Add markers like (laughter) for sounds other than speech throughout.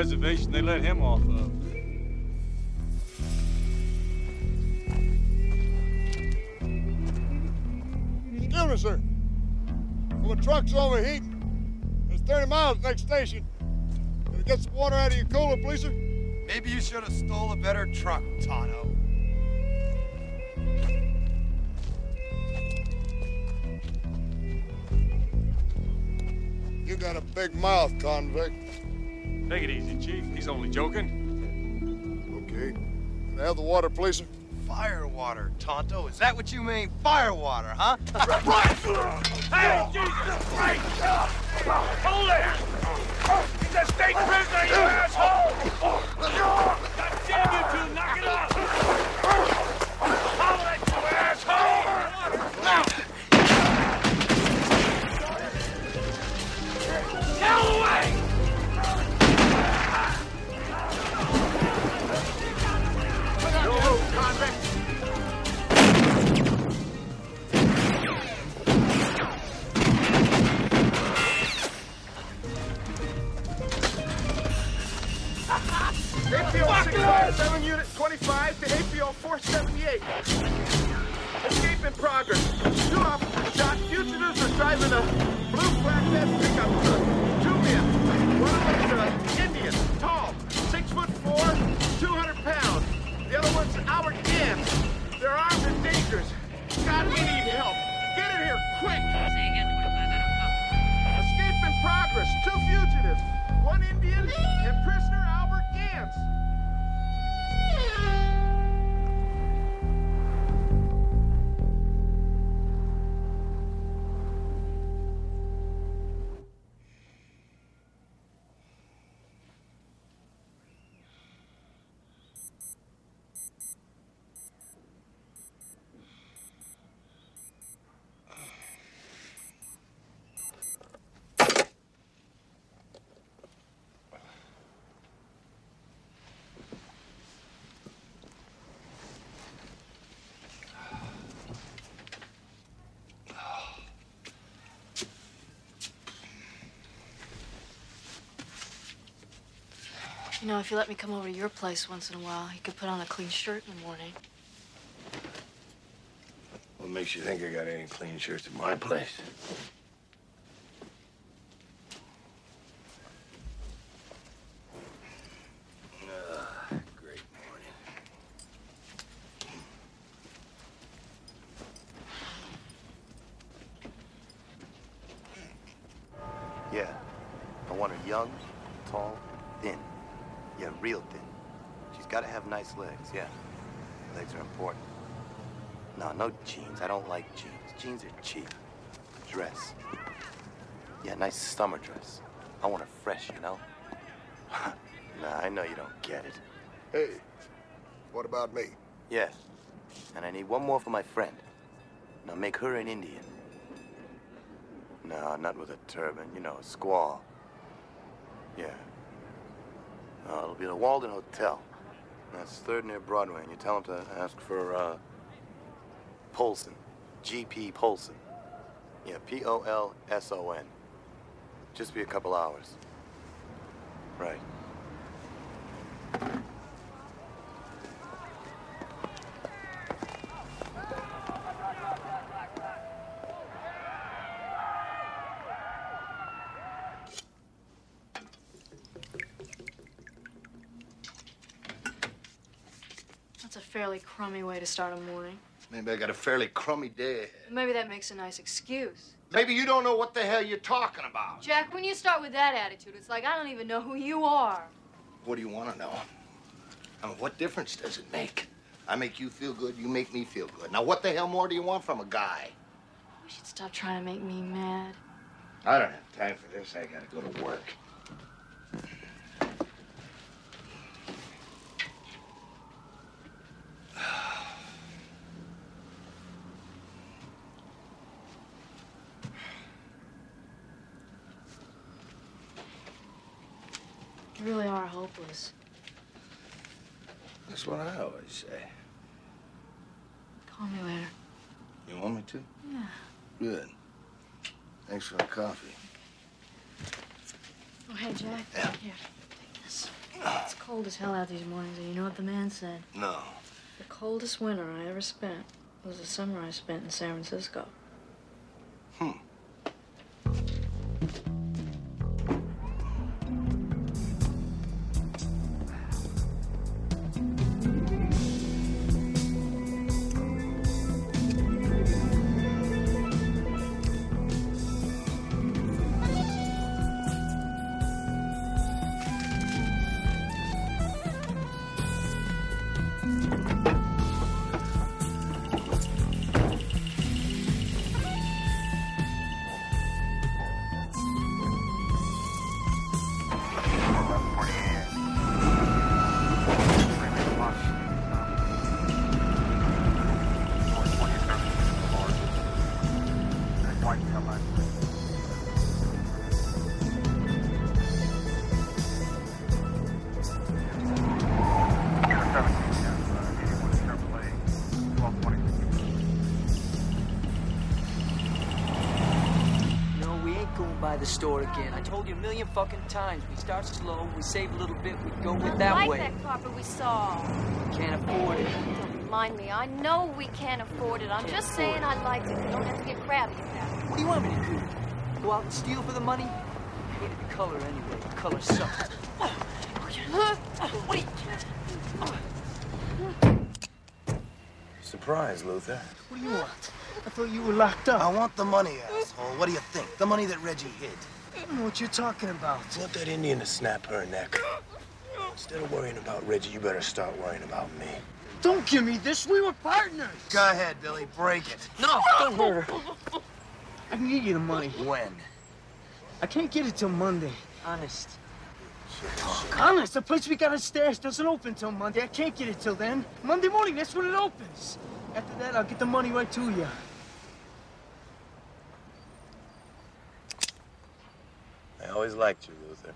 Wonder what reservation they let him off of. Excuse me, sir. Well, the truck's overheating. It's 30 miles next station. Can you get some water out of your cooler, please, sir? Maybe you should have stole a better truck, Tonto. You got a big mouth, convict. Take it easy, Chief. He's only joking. Okay. Can I have the water, please, sir? Firewater, Tonto. Is that what you mean? Firewater, huh? (laughs) Hey, Jesus Christ! Hold it! He's a state prisoner, you asshole! Escape. Two officers shot. Fugitives are driving a blue black flatbed pickup truck. Two men. One of them's uh, Indian, tall, six foot four, 200 pounds. The other one's Albert Ganz. They're armed and dangerous. God, we need help. Get in here, quick. Escape in progress. Two fugitives. One Indian and prisoner You know, if you let me come over to your place once in a while, you could put on a clean shirt in the morning. What makes you think I got any clean shirts at my place? Ah, great morning. Yeah. I want her young, tall, thin. Yeah, real thin. She's got to have nice legs, yeah. Legs are important. No, no jeans. I don't like jeans. Jeans are cheap. Dress. Yeah, nice summer dress. I want her fresh, you know? (laughs) nah, I know you don't get it. Hey, what about me? Yes. And I need one more for my friend. Now make her an Indian. No, not with a turban. You know, a squaw. Yeah. No, it'll be the Walden Hotel. That's third near Broadway, and you tell them to ask for, uh, Polson. G.P. Polson. Yeah, P-O-L-S-O-N. Just be a couple hours. Right. That's a fairly crummy way to start a morning. Maybe I got a fairly crummy day ahead. Maybe that makes a nice excuse. Maybe you don't know what the hell you're talking about. Jack, when you start with that attitude, it's like I don't even know who you are. What do you want to know? I mean, what difference does it make? I make you feel good, you make me feel good. Now, what the hell more do you want from a guy? You should stop trying to make me mad. I don't have time for this. I gotta go to work. You really are hopeless. That's what I always say. Call me later. You want me to? Yeah. Good. Thanks for the coffee. Oh, hey, Jack. Yeah. Here. Take this. It's cold as hell out these mornings, and you know what the man said? No. The coldest winter I ever spent was the summer I spent in San Francisco. No, store again. I told you a million fucking times. We start slow, we save a little bit, we go with that like way. that carpet we saw. Can't afford it. Don't mind me. I know we can't afford it. I'm Can't just saying it. I liked it. You don't have to get crabby about it. What do you want me to do? Go out and steal for the money? I hated the color anyway. The color sucks. What are you... Surprise, Luther. What do you want? I thought you were locked up. I want the money, asshole. What do you think? The money that Reggie hid. I don't know what you're talking about. I want that Indian to snap her neck. Instead of worrying about Reggie, you better start worrying about me. Don't give me this. We were partners. Go ahead, Billy. Break it. No, don't hurt her. I can get you the money. When? I can't get it till Monday. Honest. Talk. Honest, the place we got upstairs doesn't open till Monday. I can't get it till then. Monday morning, that's when it opens. After that, I'll get the money right to you. I always liked you, Luther.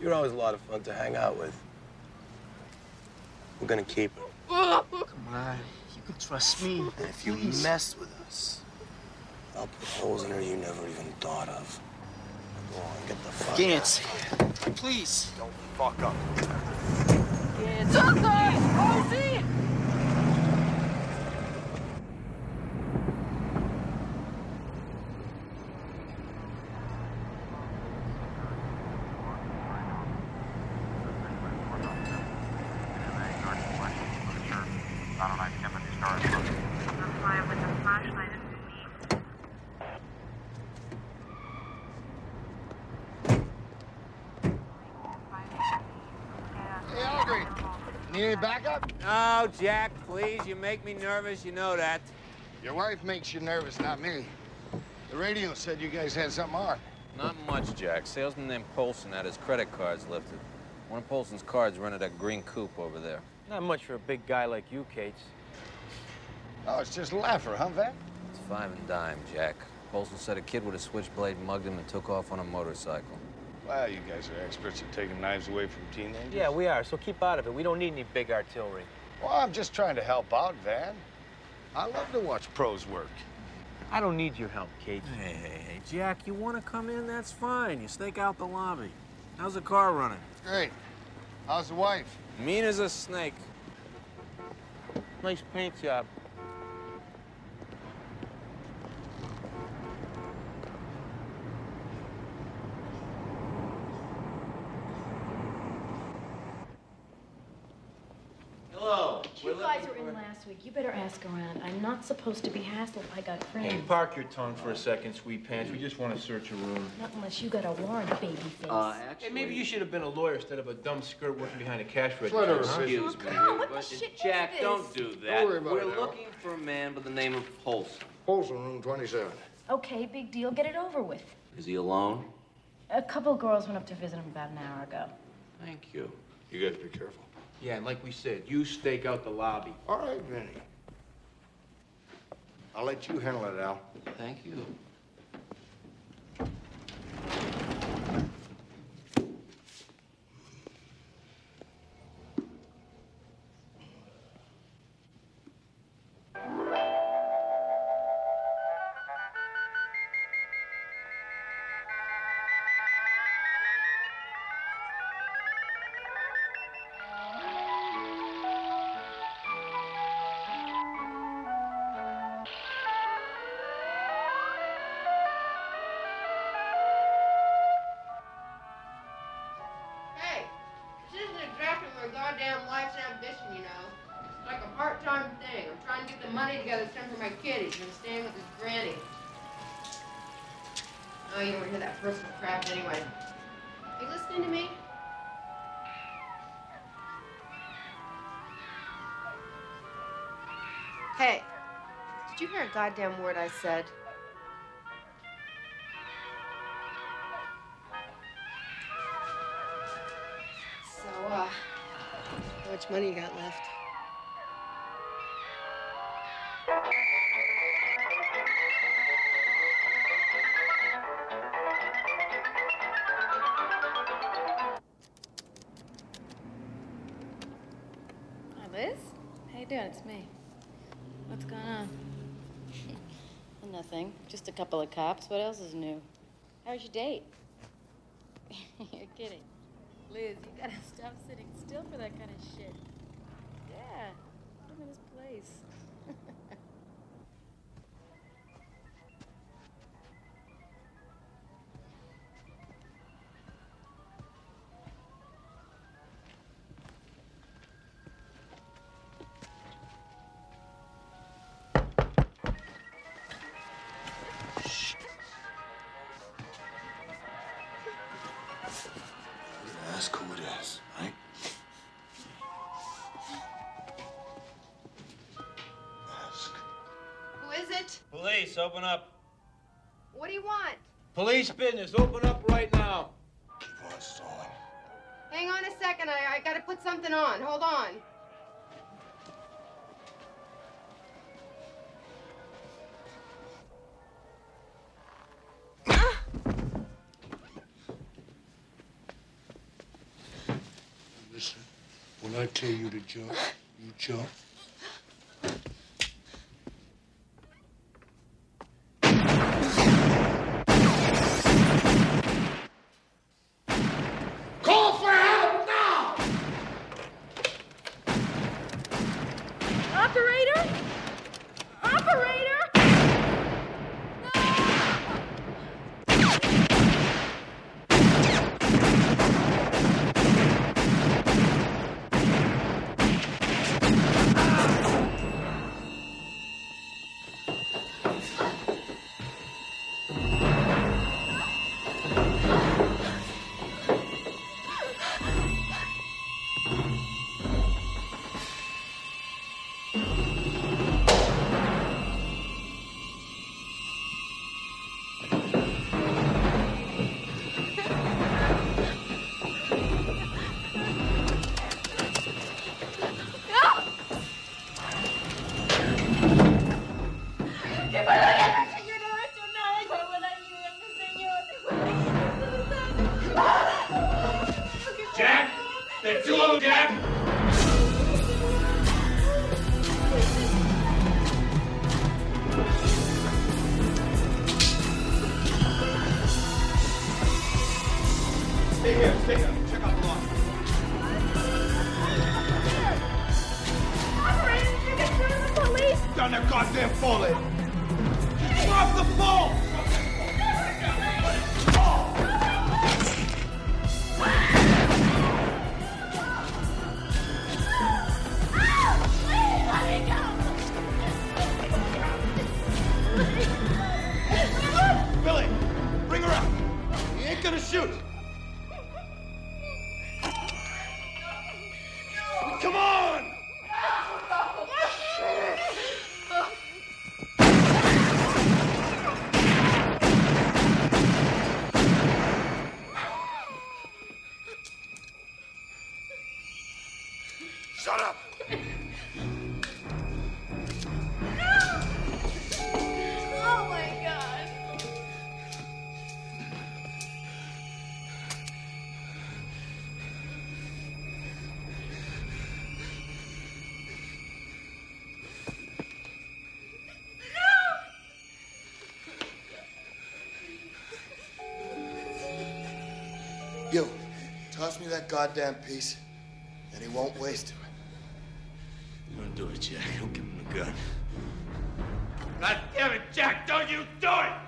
You were always a lot of fun to hang out with. We're gonna keep her. Come on, you can trust me. And if you Please. mess with us, I'll put holes in her you never even thought of. Go on, get the fuck Ganz, out. please. don't fuck up. Hey, Aldrich, need any backup? No, Jack, please. You make me nervous. You know that. Your wife makes you nervous, not me. The radio said you guys had something on. Not much, Jack. Salesman named Polson had his credit cards lifted. One of Polson's cards rented that green coupe over there. Not much for a big guy like you, Cates. Oh, it's just a laugher, huh, Van? It's five and dime, Jack. Polson said a kid with a switchblade mugged him and took off on a motorcycle. Well, you guys are experts at taking knives away from teenagers. Yeah, we are, so keep out of it. We don't need any big artillery. Well, I'm just trying to help out, Van. I love to watch pros work. I don't need your help, Cates. Hey, hey, hey, Jack, you want to come in? That's fine. You stake out the lobby. How's the car running? Great. How's the wife? Mean as a snake. Nice paint job. Hello. You guys were in last week. You better ask around. I'm not supposed to be hassled. I got Hey, friends. park your tongue for a second, sweet pants. We just want to search a room. Not unless you got a warrant, baby face. Uh, hey, maybe you should have been a lawyer instead of a dumb skirt working behind a cash register. Whatever, huh? Excuse me, God, what the but shit is Jack, this? don't do that. Don't worry about We're it, Al. looking for a man by the name of Polson. Polson, room 27. Okay, big deal. Get it over with. Is he alone? A couple girls went up to visit him about an hour ago. Thank you. You guys be careful. Yeah, and like we said, you stake out the lobby. All right, Vinny. I'll let you handle it, Al. Thank you. Goddamn word I said? So, uh, how much money you got left? Couple of cops. What else is new? How's your date? (laughs) You're kidding. Liz, you gotta stop sitting still for that kind of shit. Police, open up. What do you want? Police business, open up right now. Keep on stalling. Hang on a second. I, I gotta put something on. Hold on. Listen, when I tell you to jump, you jump. Toss me that goddamn piece, and he won't waste it. Don't do it, Jack. Don't give him the gun. God damn it, Jack! Don't you do it!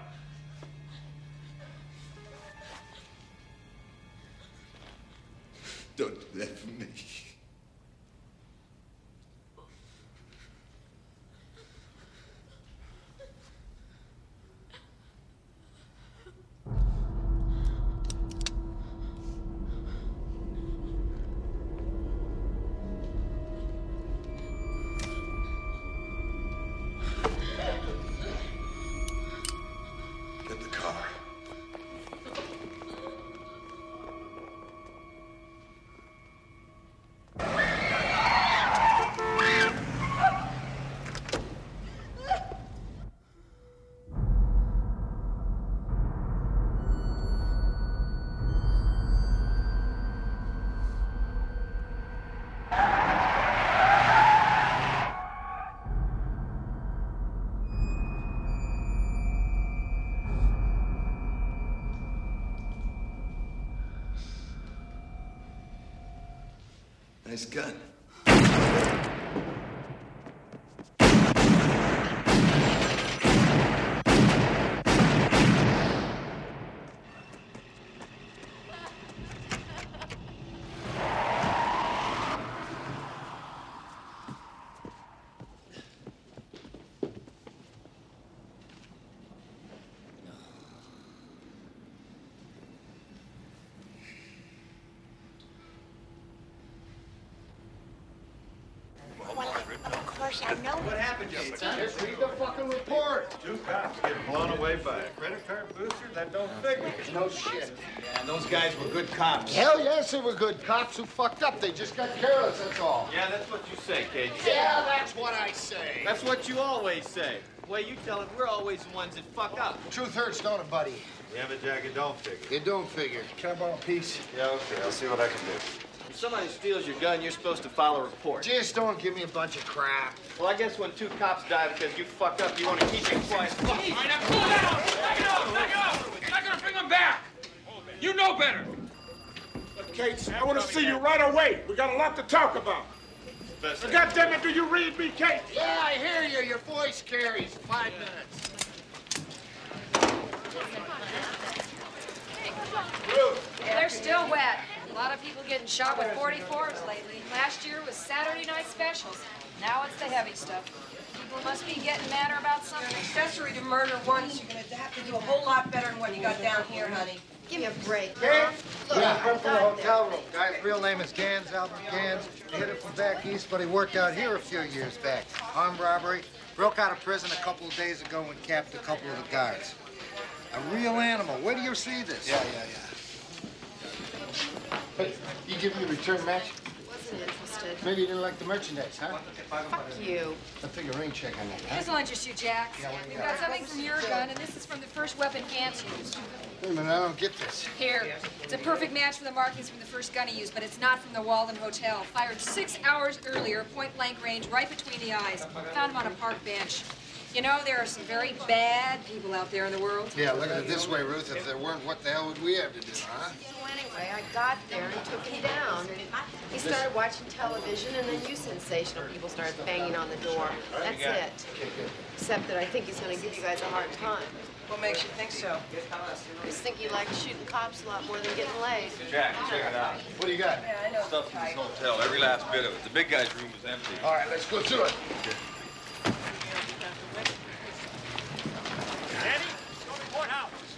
Nice gun. Course, I know. What happened, Cates? Just read the fucking report. Two cops get blown away by a credit card booster? That don't figure. No shit. Yeah, and those guys were good cops. Hell yes, they were good cops who fucked up. They just got careless, that's all. Yeah, that's what you say, Cage. Yeah, that's what I say. That's what you always say. The way you tell it, we're always the ones that fuck up. Truth hurts, don't it, buddy? Yeah, but Jack, it don't figure. It don't figure. Can I borrow a piece? Yeah, okay. I'll see what I can do. If somebody steals your gun, you're supposed to file a report. Just don't give me a bunch of crap. Well, I guess when two cops die because you fucked up, you want to keep it quiet. All right, now pull it out! Back it up! Back it up! You're not gonna bring him back! You know better! Cates, I want to see you right away. We got a lot to talk about. Best God damn it, do you read me, Cates? Yeah, I hear you. Your voice carries. Five minutes. They're still wet. A lot of people getting shot with 44s lately. Last year was Saturday night specials. Now it's the heavy stuff. People must be getting madder about something. accessory to murder once, you're gonna have to do a whole lot better than what you got down here, honey. Give me a break. Yeah, Look, yeah, I'm from the hotel room. Guy's real name is Ganz, Albert Ganz. He hit it from back east, but he worked out here a few years back. Armed robbery. Broke out of prison a couple of days ago and capped a couple of the guards. A real animal. Where do you see this? Yeah, yeah, yeah. Hey, you give me a return match? Wasn't interested. Maybe you didn't like the merchandise, huh? Fuck you. I'll take a rain check on that, huh? This will interest you, Jack. We've got something from your gun, and this is from the first weapon Ganz used. Wait a minute, I don't get this. Here, it's a perfect match for the markings from the first gun he used, but it's not from the Walden Hotel. Fired six hours earlier, point blank range, right between the eyes. Found him on a park bench. You know, there are some very bad people out there in the world. Yeah, look at it this way, Ruth. If there weren't, what the hell would we have to do, huh? So anyway, I got there and took him down, and he started watching television, and then you sensational people started banging on the door. That's it. Except that I think he's gonna give you guys a hard time. What makes you think so? I just think he likes shooting cops a lot more than getting laid. Jack, check it out. What do you got? Yeah, I know. Stuff from this hotel, every last bit of it. The big guy's room was empty. All right, let's go through it.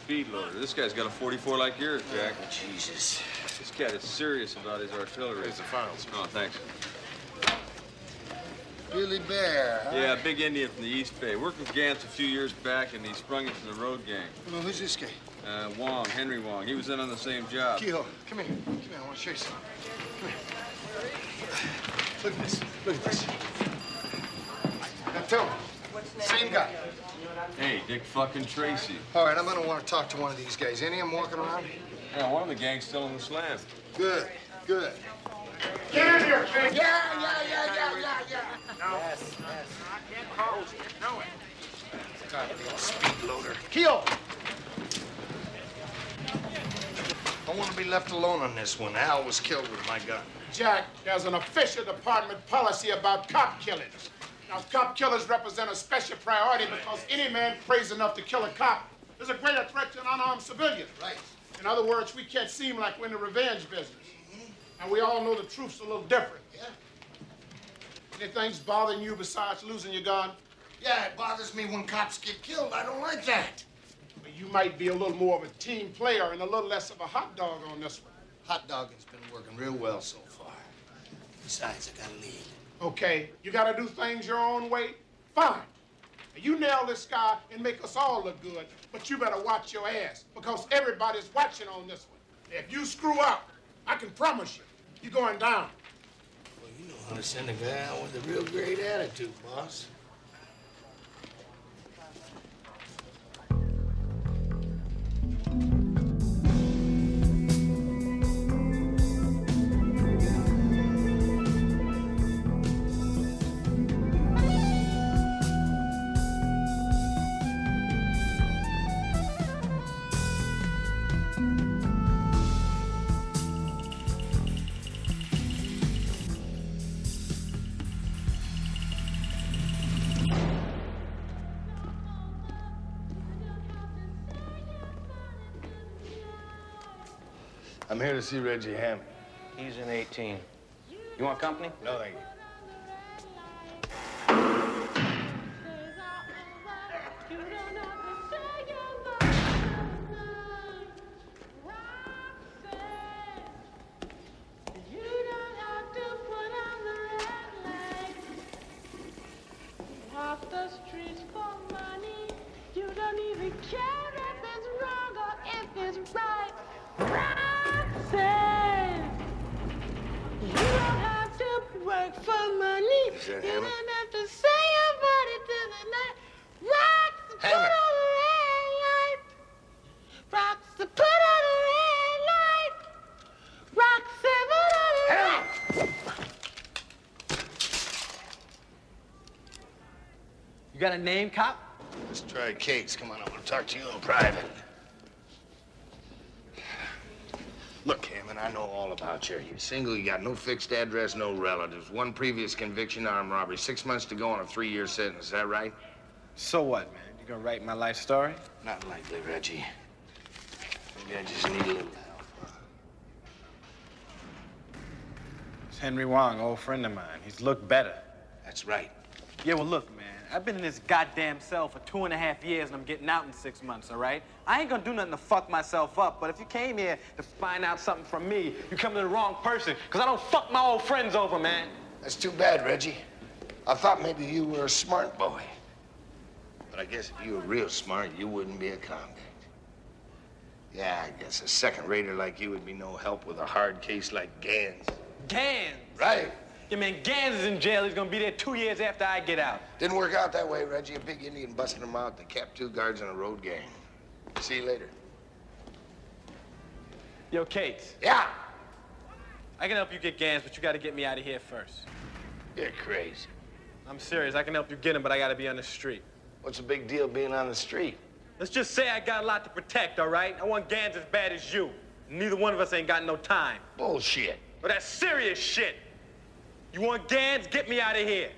Speed loader. This guy's got a 44 like yours, Jack. Jesus. This cat is serious about his artillery. Here's the files. Oh, thanks. Billy Bear, huh? Yeah, big Indian from the East Bay. Worked with Ganz a few years back, and he sprung into the road gang. Well, who's this guy? Uh, Wong, Henry Wong. He was in on the same job. Kehoe, come here. Come here, I want to show you something. Come here. Look at this. Look at this. Now tell me, same guy. Hey, Dick fucking Tracy. All right, I'm gonna want to talk to one of these guys. Any of them walking around? Yeah, one of the gang's still in the slam. Good, good. Get in here, Cates. Yeah, yeah, yeah, yeah, yeah, yeah. No. Yes, yes. I can't call you. Know it. Time to be a speed loader. Kehoe! I want to be left alone on this one. Al was killed with my gun. Jack, there's an official department policy about cop killings. Now, cop killers represent a special priority because any man crazy enough to kill a cop is a greater threat to an unarmed civilian. Right. In other words, we can't seem like we're in the revenge business. Mm-hmm. And we all know the truth's a little different. Yeah. Anything's bothering you besides losing your gun? Yeah, it bothers me when cops get killed. I don't like that. Well, you might be a little more of a team player and a little less of a hot dog on this one. Hot dogging's been working real well so far. Besides, I got a lead. Okay, you gotta do things your own way? Fine. You nail this guy and make us all look good, but you better watch your ass because everybody's watching on this one. If you screw up, I can promise you, you're going down. Well, you know how to send a guy with a real great attitude, boss. I'm here to see Reggie Hammond. He's in 18. You want company? No, thank you. Got a name, cop? Let's try Cates. Come on, I want to talk to you in private. Look, Hammond, I know all about you. You're single, you got no fixed address, no relatives. One previous conviction, armed robbery. Six months to go on a three-year sentence. Is that right? So what, man? You gonna write my life story? Not likely, Reggie. Maybe I just need a little help. It's Henry Wong, old friend of mine. He's looked better. That's right. Yeah, well, look, man. I've been in this goddamn cell for two and a half years, and I'm getting out in six months, all right? I ain't gonna do nothing to fuck myself up, but if you came here to find out something from me, you come to the wrong person, because I don't fuck my old friends over, man. That's too bad, Reggie. I thought maybe you were a smart boy. But I guess if you were real smart, you wouldn't be a convict. Yeah, I guess a second rater like you would be no help with a hard case like Ganz. Ganz! Right. Yeah, man, Ganz is in jail. He's gonna be there two years after I get out. Didn't work out that way, Reggie. A big Indian busted him out. They capped two guards in a road gang. See you later. Yo, Kate. Yeah. I can help you get Ganz, but you gotta get me out of here first. You're crazy. I'm serious. I can help you get him, but I gotta be on the street. What's the big deal being on the street? Let's just say I got a lot to protect, all right? I want Ganz as bad as you. Neither one of us ain't got no time. Bullshit. But that's serious shit. You want Ganz? Get me out of here.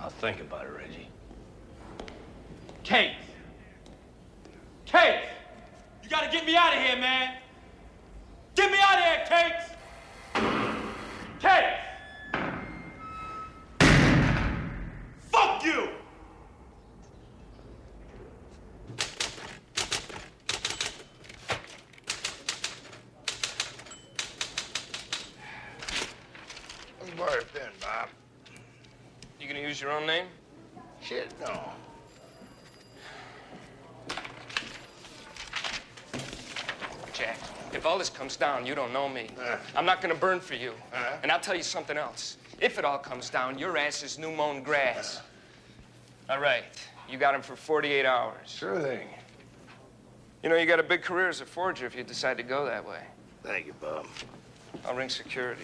I'll think about it, Reggie. Kate. Kate! You gotta get me out of here, man. Get me out of here, Kate! Kate! Fuck you! Let me borrow your pen, Bob. You gonna use your own name? Shit, no. Jack, if all this comes down, you don't know me. Uh. I'm not gonna burn for you. Uh. And I'll tell you something else. If it all comes down, your ass is new mown grass. Uh. All right, you got him for 48 hours. Sure thing. You know, you got a big career as a forger if you decide to go that way. Thank you, Bob. I'll ring security.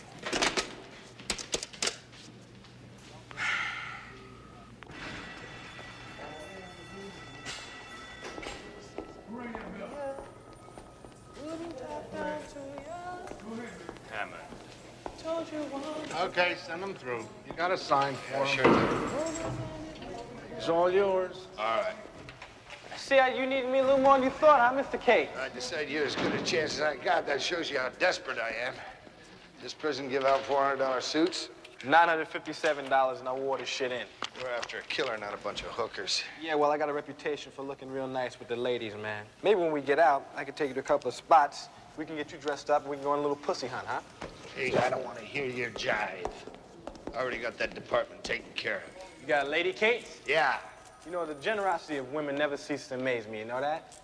Send them through. You got a sign for Yeah, them. sure It's all yours. All right. See how you needed me a little more than you thought, huh, Mr. K? I decided you're as good a chance as I got. That shows you how desperate I am. This prison give out $400 suits? $957 and I wore this shit in. We're after a killer, not a bunch of hookers. Yeah, well, I got a reputation for looking real nice with the ladies, man. Maybe when we get out, I could take you to a couple of spots. We can get you dressed up and we can go on a little pussy hunt, huh? Hey, I don't want to hear your jive. I already got that department taken care of. You got a lady, Kate? Yeah. You know, the generosity of women never ceases to amaze me, you know that?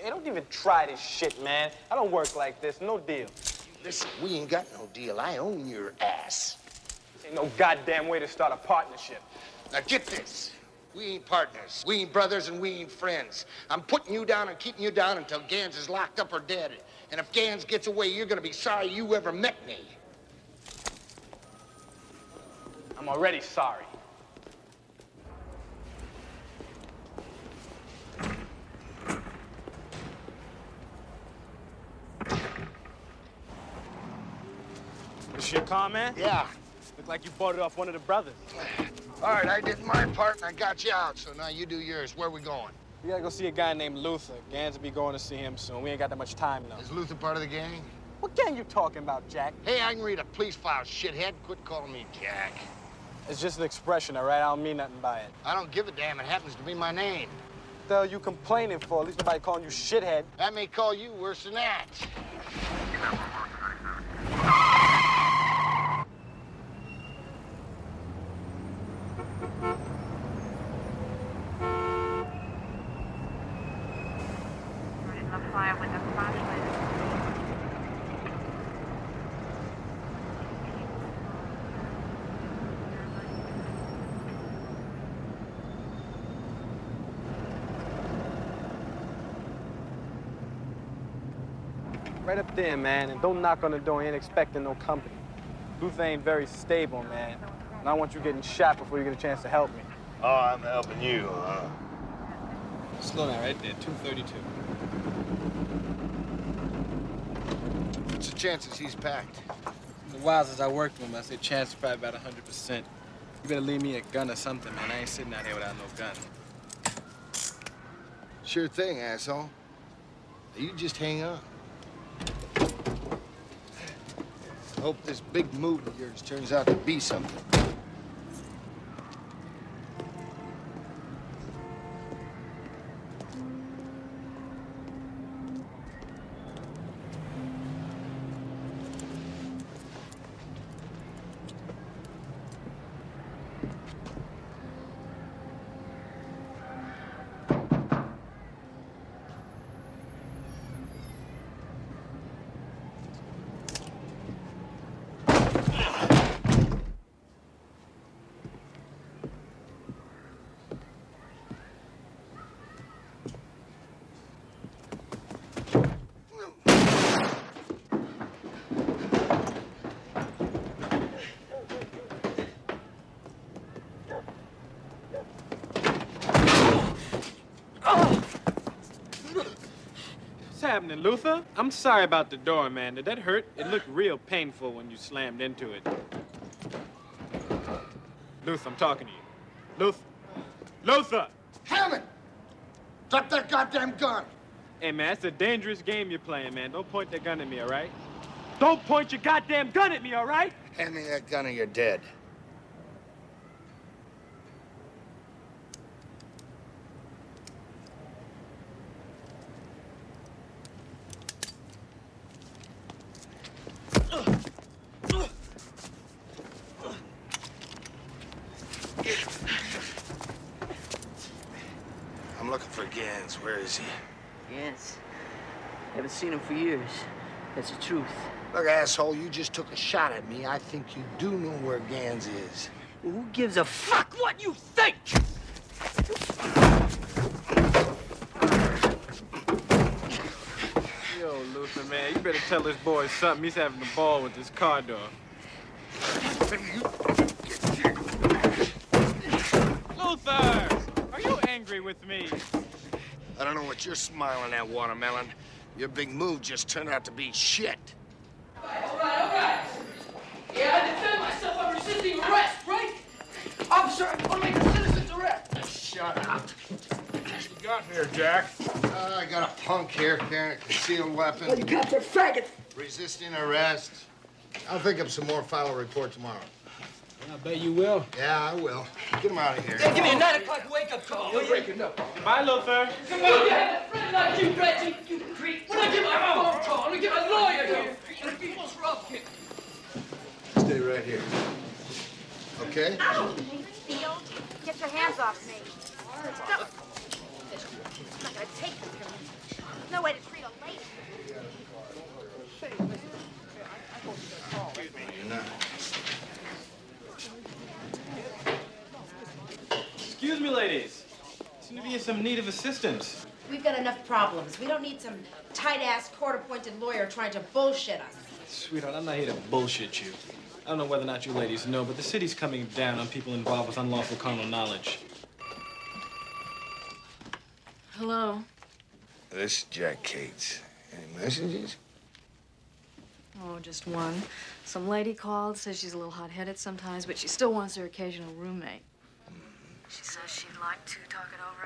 Hey, don't even try this shit, man. I don't work like this, no deal. Listen, we ain't got no deal. I own your ass. Ain't no goddamn way to start a partnership. Now get this. We ain't partners. We ain't brothers and we ain't friends. I'm putting you down and keeping you down until Ganz is locked up or dead. And if Ganz gets away, you're gonna be sorry you ever met me. I'm already sorry. This your car, man? Yeah. Look like you bought it off one of the brothers. All right, I did my part and I got you out, so now you do yours. Where we going? We gotta go see a guy named Luther. Ganz will be going to see him soon. We ain't got that much time now. Is Luther part of the gang? What gang you talking about, Jack? Hey, I can read a police file, shithead. Quit calling me Jack. It's just an expression, all right? I don't mean nothing by it. I don't give a damn. It happens to be my name. What the hell you complaining for? At least nobody calling you shithead. I may call you worse than that. Right up there, man. And don't knock on the door. Ain't expecting no company. Luther ain't very stable, man. And I want you getting shot before you get a chance to help me. Oh, I'm helping you, huh? Slow down right there, 232. What's the chances he's packed? The while since I worked with him, I say chance is probably about 100%. You better leave me a gun or something, man. I ain't sitting out here without no gun. Sure thing, asshole. You just hang on. Hope this big move of yours turns out to be something. What's happening, Luther? I'm sorry about the door, man. Did that hurt? It looked real painful when you slammed into it. Luther, I'm talking to you. Luther. Luther! Hammond! Drop that goddamn gun! Hey, man, it's a dangerous game you're playing, man. Don't point that gun at me, all right? Don't point your goddamn gun at me, all right? Hand me that gun or you're dead. I'm looking for Ganz. Where is he? Yes. Haven't seen him for years. That's the truth. Look, asshole, you just took a shot at me. I think you do know where Ganz is. Well, who gives a fuck what you think? Yo, Luther, man, you better tell this boy something. He's having a ball with this car door. Luther! Are you angry with me? I don't know what you're smiling at, Watermelon. Your big move just turned out to be shit. All right, all right, all right. Yeah, I defend myself. I'm resisting arrest, right? Officer, I want to make a citizen's arrest. Shut up. What you got here, Jack? Uh, I got a punk here carrying a concealed weapon. Well, you cops are faggots. Resisting arrest. I'll think up some more, file report tomorrow. I bet you will. Yeah, I will. Get him out of here. Hey, give me a nine o'clock wake-up call. You're breaking up. Bye, Luther. Come on, you have a friend like you, Reggie. You creep. When I get my phone call, I'm gonna get a lawyer here. And people's rough here. Stay right here. Okay? Field, get your hands off me. Go. I'm not gonna take this from you. No way to treat a lady. You're not. Excuse me, ladies. Seem to be in some need of assistance. We've got enough problems. We don't need some tight-ass court-appointed lawyer trying to bullshit us. Sweetheart, I'm not here to bullshit you. I don't know whether or not you ladies know, but the city's coming down on people involved with unlawful carnal knowledge. Hello. This is Jack Cates. Any messages? Oh, just one. Some lady called, says she's a little hot-headed sometimes, but she still wants her occasional roommate. Mm-hmm. She says she'd like to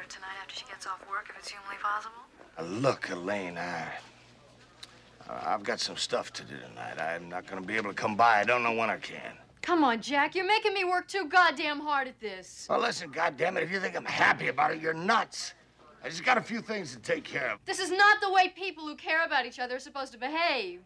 talk it over tonight after she gets off work, if it's humanly possible. Uh, look, Elaine, I, I- I've got some stuff to do tonight. I'm not gonna be able to come by. I don't know when I can. Come on, Jack. You're making me work too goddamn hard at this. Well, listen, goddammit, if you think I'm happy about it, you're nuts. I just got a few things to take care of. This is not the way people who care about each other are supposed to behave.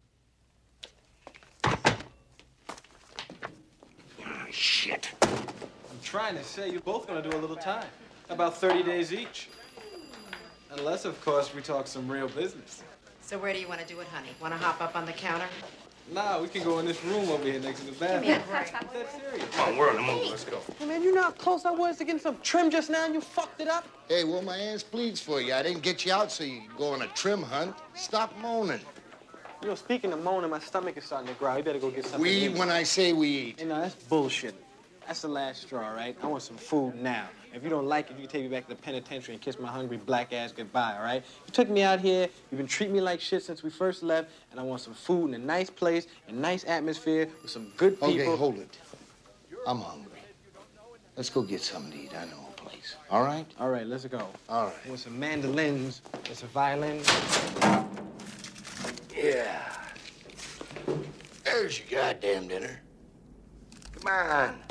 Shit. I'm trying to say you're both gonna do a little time. About 30 days each. Unless, of course, we talk some real business. So where do you want to do it, honey? Want to hop up on the counter? Nah, we can go in this room over here next to the bathroom. me a break. That's serious. Come on, we're on the move. Let's go. Hey, man, you know how close I was to getting some trim just now and you fucked it up? Hey, well, my ass bleeds for you. I didn't get you out so you could go on a trim hunt. Stop moaning. You know, speaking of moaning, my stomach is starting to growl. You better go get something. We to eat eat. when I say we eat. Hey, no, that's bullshit. That's the last straw, right? I want some food now. If you don't like it, you can take me back to the penitentiary and kiss my hungry black ass goodbye, all right? You took me out here, you've been treating me like shit since we first left, and I want some food in a nice place, a nice atmosphere, with some good people. Okay, hold it. I'm hungry. Let's go get something to eat. I know a place. All right? All right, let's go. All right. With some mandolins, with some violins. Yeah. There's your goddamn dinner. Come on.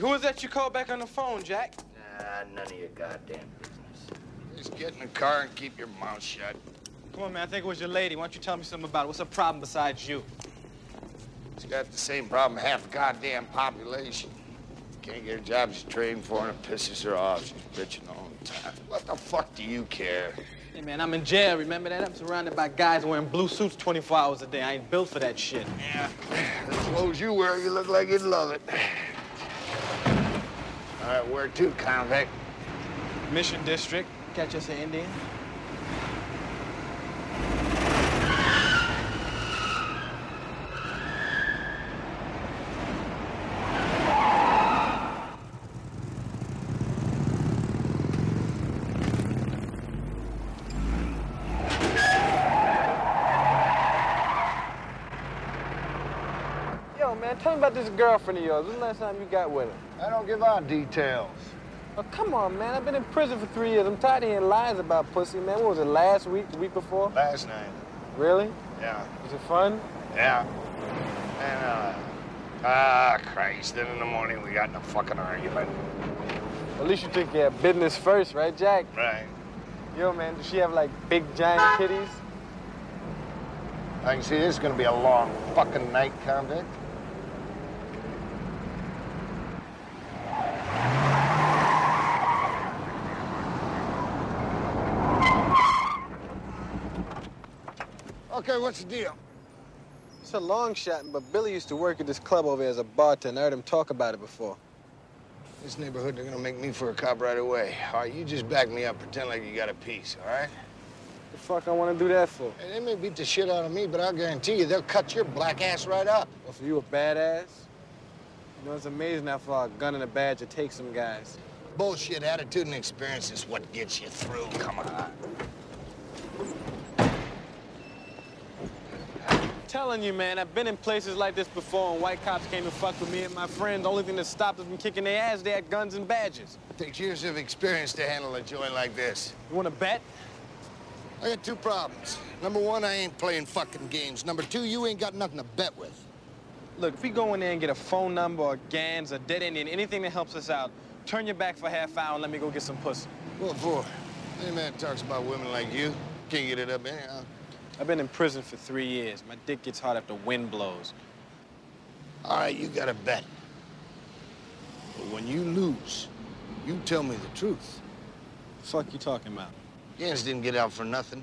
Who was that you called back on the phone, Jack? Nah, none of your goddamn business. Just get in the car and keep your mouth shut. Come on, man, I think it was your lady. Why don't you tell me something about it? What's the problem besides you? She's got the same problem half the goddamn population. Can't get a job she's trained for, and it pisses her off. She's bitching all the time. What the fuck do you care? Hey, man, I'm in jail. Remember that? I'm surrounded by guys wearing blue suits 24 hours a day. I ain't built for that shit. Yeah. As clothes you wear, you look like you'd love it. All right, where to, convict? Mission District. Catch us an Indian. Yo, man, tell me about this girlfriend of yours. When's the last time you got with her? I don't give out details. Oh, come on, man. I've been in prison for three years. I'm tired of hearing lies about pussy, man. What was it, last week, the week before? Last night. Really? Yeah. Was it fun? Yeah. And, uh, ah, Christ. Then in the morning, we got in a fucking argument. At least you took care of business first, right, Jack? Right. Yo, man, does she have, like, big, giant kitties? I can see this is gonna be a long fucking night, convict. Okay, what's the deal? It's a long shot, but Billy used to work at this club over here as a bartender. I heard him talk about it before. This neighborhood, they're gonna make me for a cop right away. All right, you just back me up, pretend like you got a piece, all right? The fuck I want to do that for? Hey, they may beat the shit out of me, but I'll guarantee you they'll cut your black ass right up. Well, for you a badass? You know, it's amazing how far a gun and a badge will take some guys. Bullshit attitude and experience is what gets you through. Come on. Telling you, man, I've been in places like this before, and white cops came and fucked with me and my friends. The only thing that stopped them from kicking their ass, they had guns and badges. It takes years of experience to handle a joint like this. You want to bet? I got two problems. Number one, I ain't playing fucking games. Number two, you ain't got nothing to bet with. Look, if we go in there and get a phone number or Ganz or dead Indian, anything that helps us out, turn your back for half hour and let me go get some pussy. What for? Any man talks about women like you can't get it up anyhow. I've been in prison for three years. My dick gets hard after wind blows. All right, you got to bet. But when you lose, you tell me the truth. The fuck you talking about? Ganz didn't get out for nothing.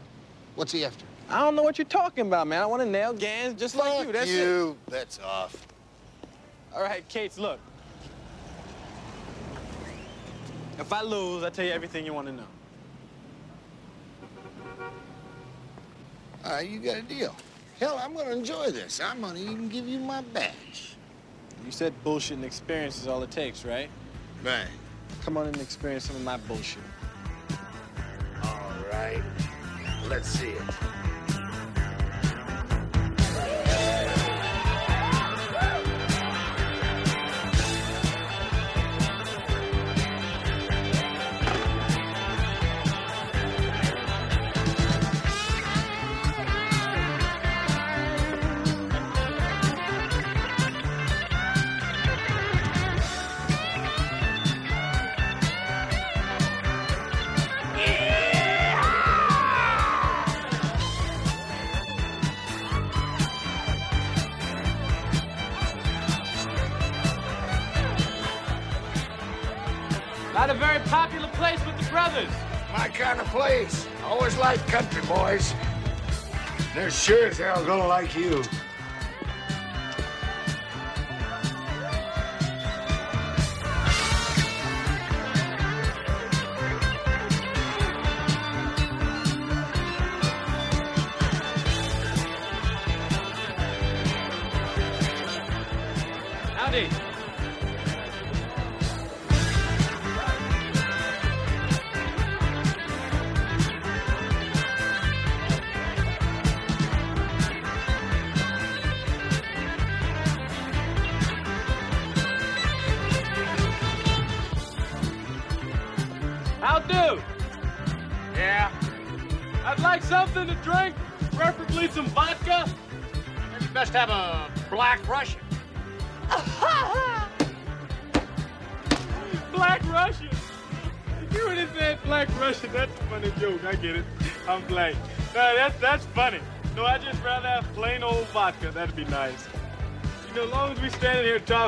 What's he after? I don't know what you're talking about, man. I want to nail Ganz just like you. That's it. you. That's off. All right, Cates, look. If I lose, I tell you everything you want to know. All right, you got a deal. Hell, I'm gonna enjoy this. I'm gonna even give you my badge. You said bullshit and experience is all it takes, right? Right. Come on and experience some of my bullshit. All right. Let's see it. Kind of place. I Always like country boys. They're sure as hell gonna like you.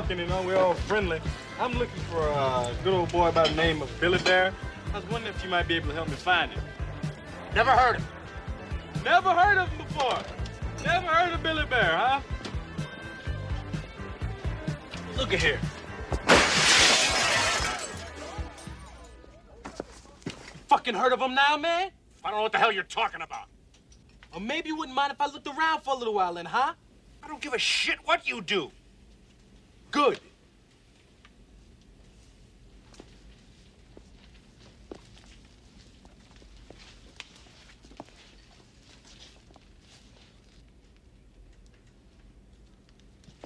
Talking, you know, we're all friendly. I'm looking for a good old boy by the name of Billy Bear. I was wondering if you might be able to help me find him. Never heard of him. Never heard of him before. Never heard of Billy Bear, huh? Look at here. Fucking heard of him now, man? I don't know what the hell you're talking about. Or maybe you wouldn't mind if I looked around for a little while then, huh? I don't give a shit what you do. Good.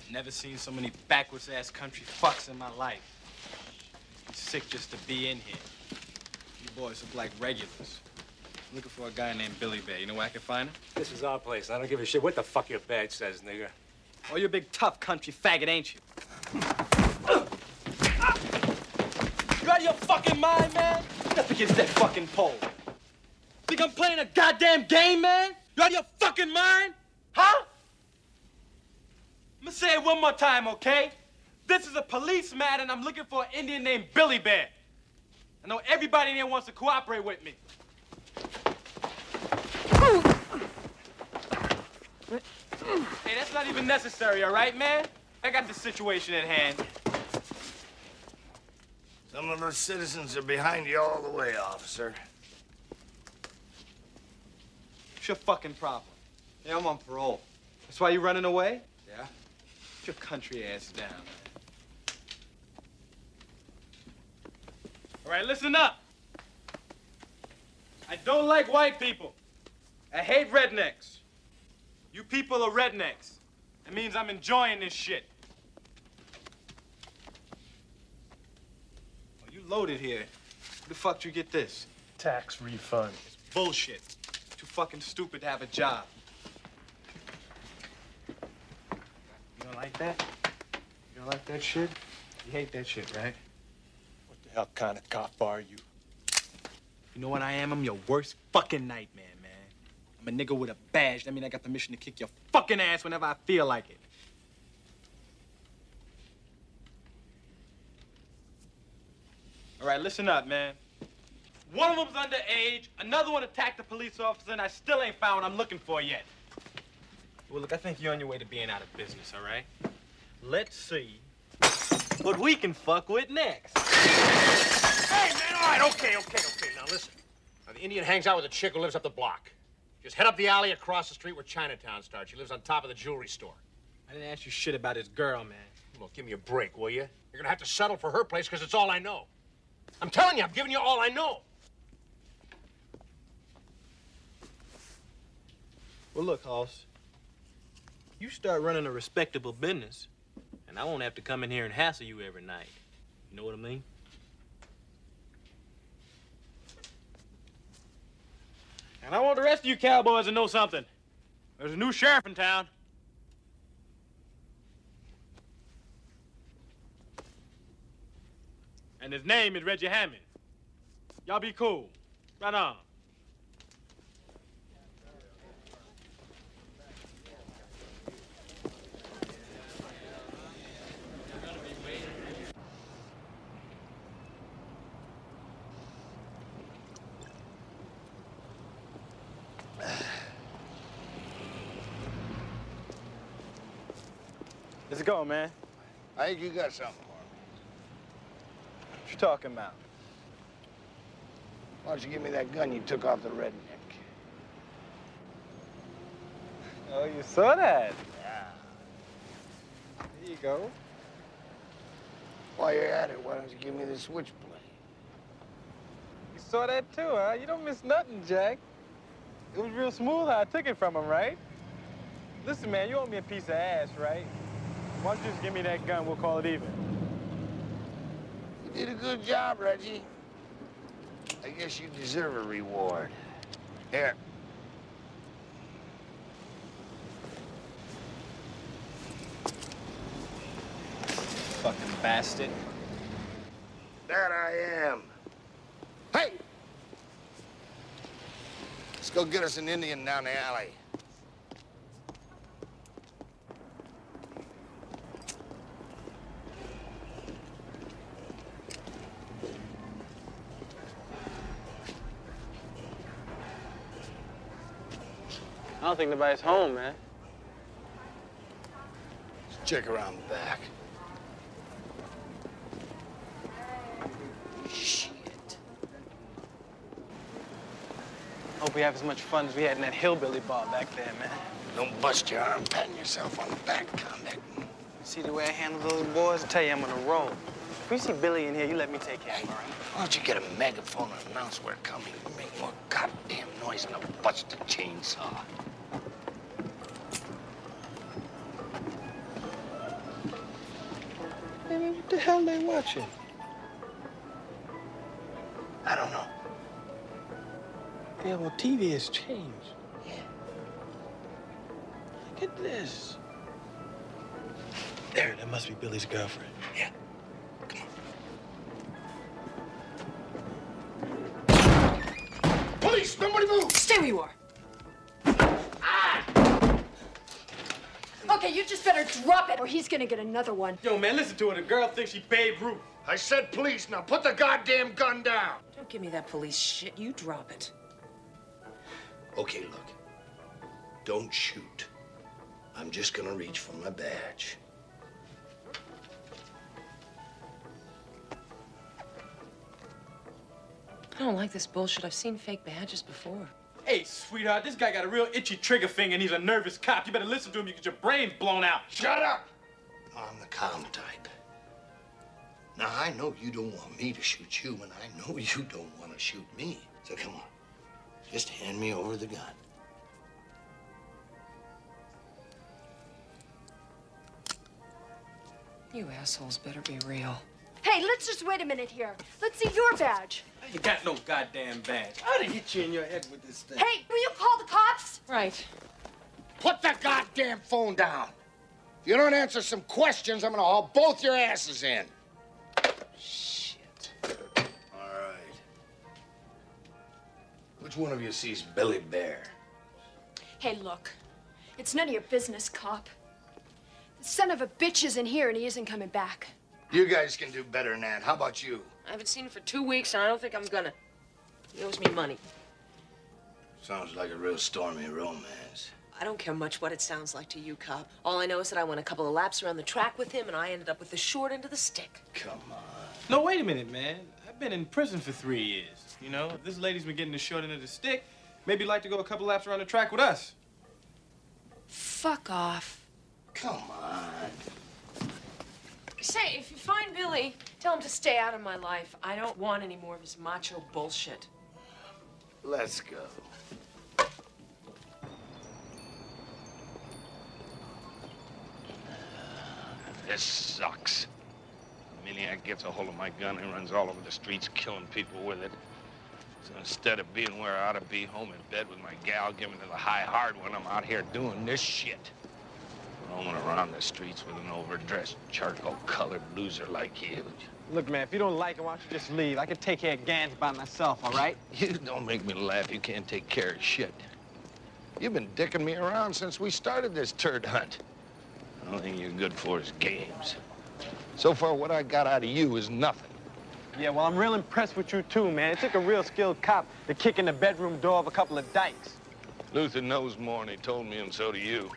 Never seen so many backwards ass country fucks in my life. Sick just to be in here. You boys look like regulars. I'm looking for a guy named Billy Bear. You know where I can find him? This is our place. I don't give a shit what the fuck your badge says, nigga. Oh, you're a big tough country faggot, ain't you? You out of your fucking mind, man? Up against that fucking pole. Think I'm playing a goddamn game, man? You out of your fucking mind? Huh? I'm gonna say it one more time, okay? This is a police matter, and I'm looking for an Indian named Billy Bear. I know everybody in here wants to cooperate with me. Hey, that's not even necessary, all right, man? I got the situation at hand. Some of us citizens are behind you all the way, officer. What's your fucking problem? Yeah, I'm on parole. That's why you're running away? Yeah? Put your country ass down. All right, listen up. I don't like white people. I hate rednecks. You people are rednecks. That means I'm enjoying this shit. Oh, you loaded here. Where the fuck you get this? Tax refund. It's bullshit. Too fucking stupid to have a job. You don't like that? You don't like that shit? You hate that shit, right? What the hell kind of cop are you? You know what I am? I'm your worst fucking nightmare, man. A nigga with a badge. That means I got permission to kick your fucking ass whenever I feel like it. All right, listen up, man. One of them's underage, another one attacked a police officer, and I still ain't found what I'm looking for yet. Well, look, I think you're on your way to being out of business, all right? Let's see what we can fuck with next. Hey, man, all right, okay, okay, okay. Now, listen. Now, the Indian hangs out with a chick who lives up the block. Just head up the alley across the street where Chinatown starts. She lives on top of the jewelry store. I didn't ask you shit about this girl, man. Well, give me a break, will you? You're gonna have to settle for her place because it's all I know. I'm telling you, I'm giving you all I know. Well, look, Hoss. You start running a respectable business, and I won't have to come in here and hassle you every night. You know what I mean? And I want the rest of you cowboys to know something. There's a new sheriff in town. And his name is Reggie Hammond. Y'all be cool. Right on. Let's go, man. I think you got something for What you talking about? Why don't you give me that gun you took off the redneck? Oh, you saw that? Yeah. There you go. While you're at it, why don't you give me the switchblade? You saw that too, huh? You don't miss nothing, Jack. It was real smooth how I took it from him, right? Listen, man, you owe me a piece of ass, right? Why don't you just give me that gun? We'll call it even. You did a good job, Reggie. I guess you deserve a reward. Here. Fucking bastard. That I am. Hey! Let's go get us an Indian down the alley. I don't think nobody's home, man. Let's check around the back. Shit. Hope we have as much fun as we had in that hillbilly bar back there, man. Don't bust your arm patting yourself on the back, convict. See the way I handle those boys? I tell you, I'm on a roll. If you see Billy in here, you let me take care of him, all right? Why don't you get a megaphone and announce we're coming? We make more goddamn noise than a busted chainsaw. Man, what the hell they watching? I don't know. Yeah, well, TV has changed. Yeah. Look at this. There, that must be Billy's girlfriend. Yeah. Police, nobody move! Stay where you are. Okay, you just better drop it or he's gonna get another one. Yo, man, listen to her. The girl thinks she Babe Ruth. I said police, now put the goddamn gun down. Don't give me that police shit. You drop it. Okay, look. Don't shoot. I'm just gonna reach for my badge. I don't like this bullshit. I've seen fake badges before. Hey, sweetheart, this guy got a real itchy trigger finger and he's a nervous cop. You better listen to him. You get your brains blown out. Shut up! I'm the calm type. Now, I know you don't want me to shoot you, and I know (laughs) you don't want to shoot me. So come on. Just hand me over the gun. You assholes better be real. Hey, let's just wait a minute here. Let's see your badge. You got no goddamn badge. I'd have hit you in your head with this thing. Hey, will you call the cops? Right. Put the goddamn phone down. If you don't answer some questions, I'm gonna haul both your asses in. Shit. All right. Which one of you sees Billy Bear? Hey, look. It's none of your business, cop. The son of a bitch is in here and he isn't coming back. You guys can do better than that. How about you? I haven't seen him for two weeks, and I don't think I'm gonna. He owes me money. Sounds like a real stormy romance. I don't care much what it sounds like to you, cop. All I know is that I went a couple of laps around the track with him, and I ended up with the short end of the stick. Come on. No, wait a minute, man. I've been in prison for three years. You know, if this lady's been getting the short end of the stick, maybe you'd like to go a couple laps around the track with us. Fuck off. Come on. Say, if you find Billy, tell him to stay out of my life. I don't want any more of his macho bullshit. Let's go. This sucks. The maniac gets a hold of my gun and runs all over the streets killing people with it. So instead of being where I ought to be, home in bed with my gal, giving it the high hard one, I'm out here doing this shit. Roaming around the streets with an overdressed, charcoal-colored loser like you. Look, man, if you don't like it, why don't you just leave? I can take care of Ganz by myself, all right? (laughs) You don't make me laugh. You can't take care of shit. You've been dicking me around since we started this turd hunt. The only thing you're good for is games. So far, what I got out of you is nothing. Yeah, well, I'm real impressed with you, too, man. It took a real skilled cop to kick in the bedroom door of a couple of dykes. Luther knows more than he told me, and so do you.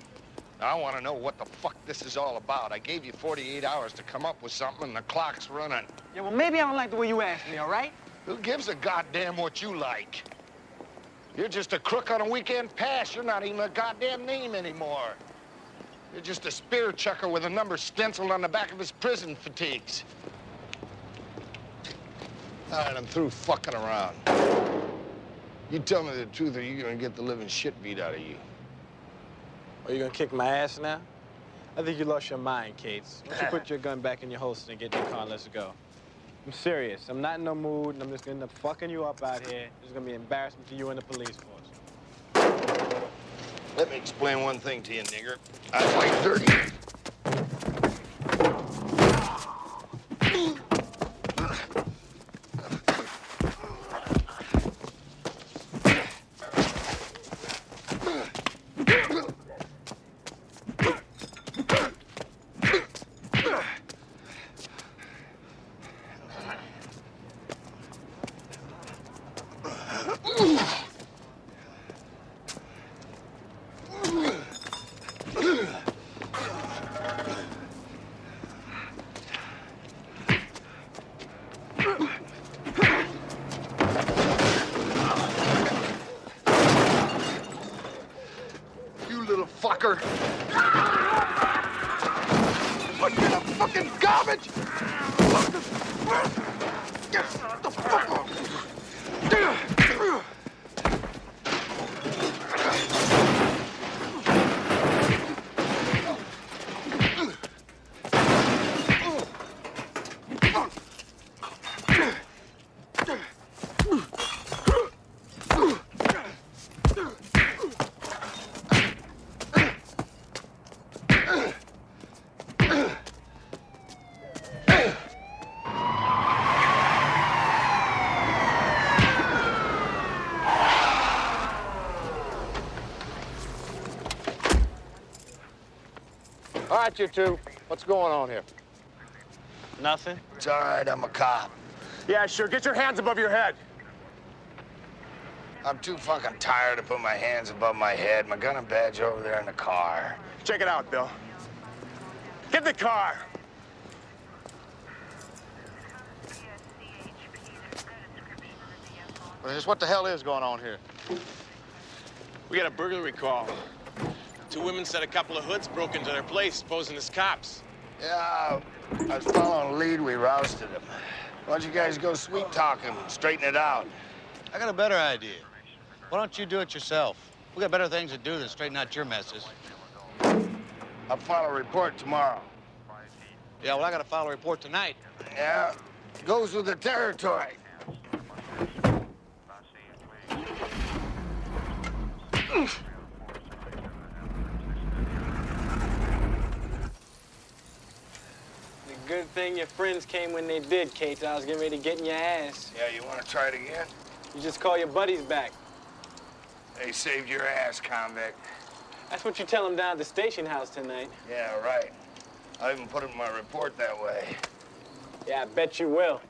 Now, I want to know what the fuck this is all about. I gave you 48 hours to come up with something, and the clock's running. Yeah, well, maybe I don't like the way you asked me, all right? Who gives a goddamn what you like? You're just a crook on a weekend pass. You're not even a goddamn name anymore. You're just a spear chucker with a number stenciled on the back of his prison fatigues. All right, I'm through fucking around. You tell me the truth or you're gonna get the living shit beat out of you. Are you gonna kick my ass now? I think you lost your mind, Cates. Why don't you put (laughs) your gun back in your holster and get in your car and let's go? I'm serious. I'm not in no mood, and I'm just gonna end up fucking you up out here. It's gonna be embarrassment to you and the police force. Let me explain one thing to you, nigger. I fight dirty. You little All right, you two. What's going on here? Nothing. It's all right, I'm a cop. Yeah, sure. Get your hands above your head. I'm too fucking tired to put my hands above my head. My gun and badge over there in the car. Check it out, Bill. Get the car. Well, just what the hell is going on here? We got a burglary call. Two women said a couple of hoods broke into their place, posing as cops. Yeah, I was following a lead. We rousted them. Why don't you guys go sweet talk him, straighten it out? I got a better idea. Why don't you do it yourself? We got better things to do than straighten out your messes. I'll file a report tomorrow. Yeah, well, I got to file a report tonight. Yeah, goes with the territory. The good thing your friends came when they did, Kate. I was getting ready to get in your ass. Yeah, you want to try it again? You just call your buddies back. They saved your ass, convict. That's what you tell them down at the station house tonight. Yeah, right. I even put it in my report that way. Yeah, I bet you will.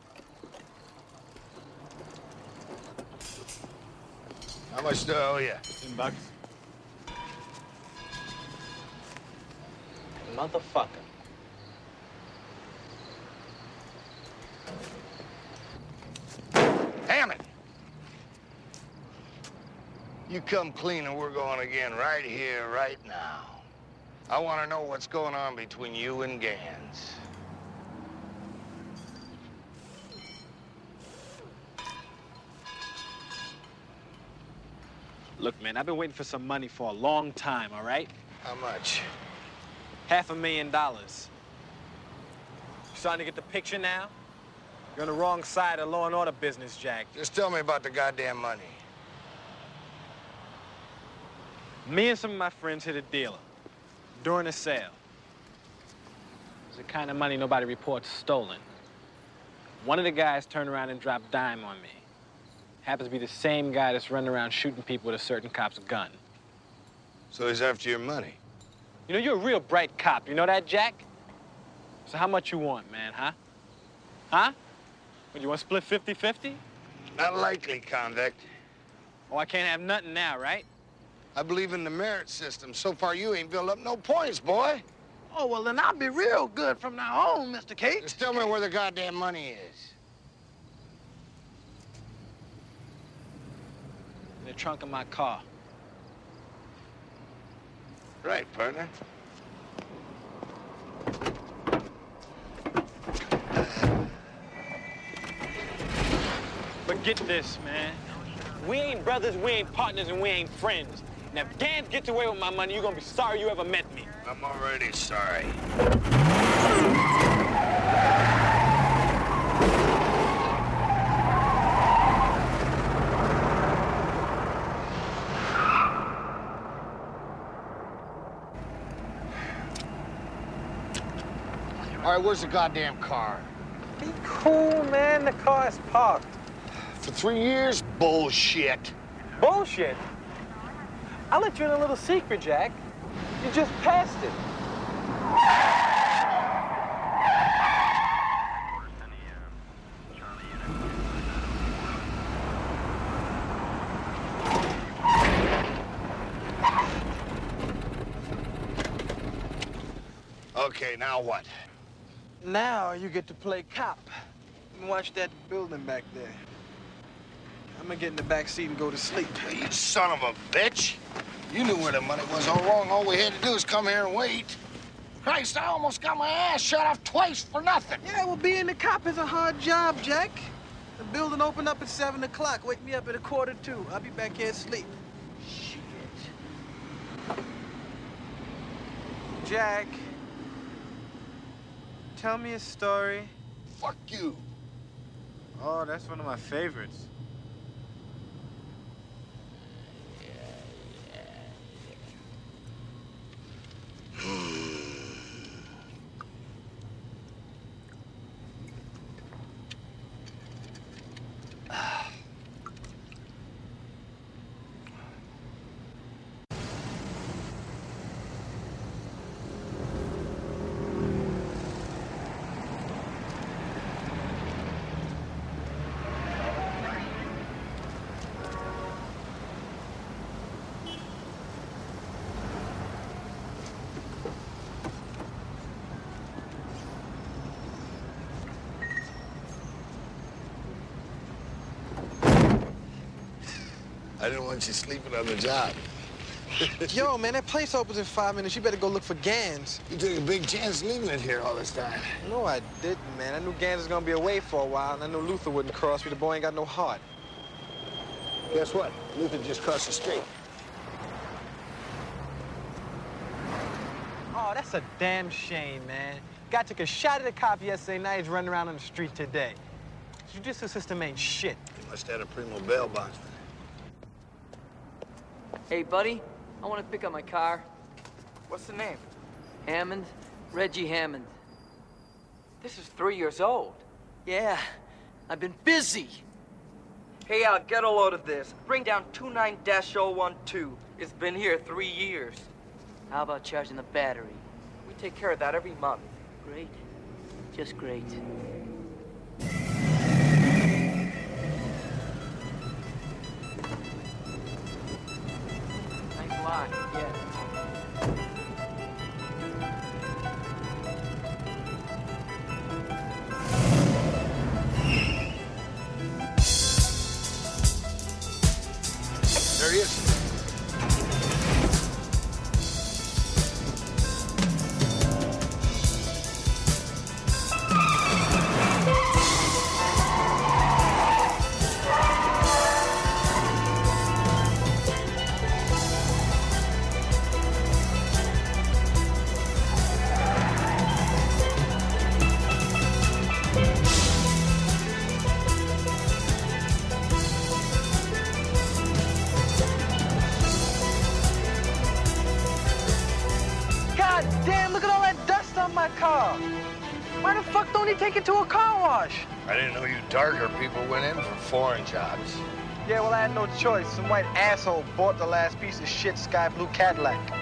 How much do I owe you? Ten bucks. Motherfucker. Hammond! You come clean and we're going again right here, right now. I want to know what's going on between you and Ganz. Look, man, I've been waiting for some money for a long time, all right? How much? Half a million dollars. You starting to get the picture now? You're on the wrong side of law and order business, Jack. Just tell me about the goddamn money. Me and some of my friends hit a dealer during a sale. It's the kind of money nobody reports stolen. One of the guys turned around and dropped dime on me. Happens to be the same guy that's running around shooting people with a certain cop's gun. So he's after your money? You know, you're a real bright cop. You know that, Jack? So how much you want, man, huh? Huh? What, you want to split 50-50? Not likely, convict. Oh, I can't have nothing now, right? I believe in the merit system. So far, you ain't built up no points, boy. Oh, well, then I'll be real good from now on, Mr. Kate. Just tell me where the goddamn money is. In the trunk of my car. Right, partner. But get this, man. We ain't brothers, we ain't partners, and we ain't friends. Now, if Ganz gets away with my money, you're gonna be sorry you ever met me. I'm already sorry. All right, where's the goddamn car? Be cool, man. The car is parked. For three years? Bullshit. Bullshit. I'll let you in a little secret, Jack. You just passed it. Okay, now what? Now you get to play cop. And watch that building back there. I'm gonna get in the back seat and go to sleep. You son of a bitch. You knew where the money was all wrong. All we had to do is come here and wait. Christ, I almost got my ass shut off twice for nothing. Yeah, well, being a cop is a hard job, Jack. The building opened up at 7 o'clock. Wake me up at a quarter to. I'll be back here asleep. Shit. Jack, tell me a story. Fuck you. Oh, that's one of my favorites. うん。I didn't want you sleeping on the job. (laughs) Yo, man, that place opens in five minutes. You better go look for Ganz. You took a big chance leaving it here all this time. No, I didn't, man. I knew Ganz was gonna be away for a while, and I knew Luther wouldn't cross me. The boy ain't got no heart. Guess what? Luther just crossed the street. Oh, that's a damn shame, man. Guy took a shot at a cop yesterday, now he's running around on the street today. Judicial system ain't shit. He must have had a primo bail bondsman. Hey, buddy, I want to pick up my car. What's the name? Hammond, Reggie Hammond. This is three years old. Yeah, I've been busy. Hey, Al, get a load of this. Bring down 29-012. It's been here three years. How about charging the battery? We take care of that every month. Great. Just great. Yeah. Choice. Some white asshole bought the last piece of shit sky blue Cadillac.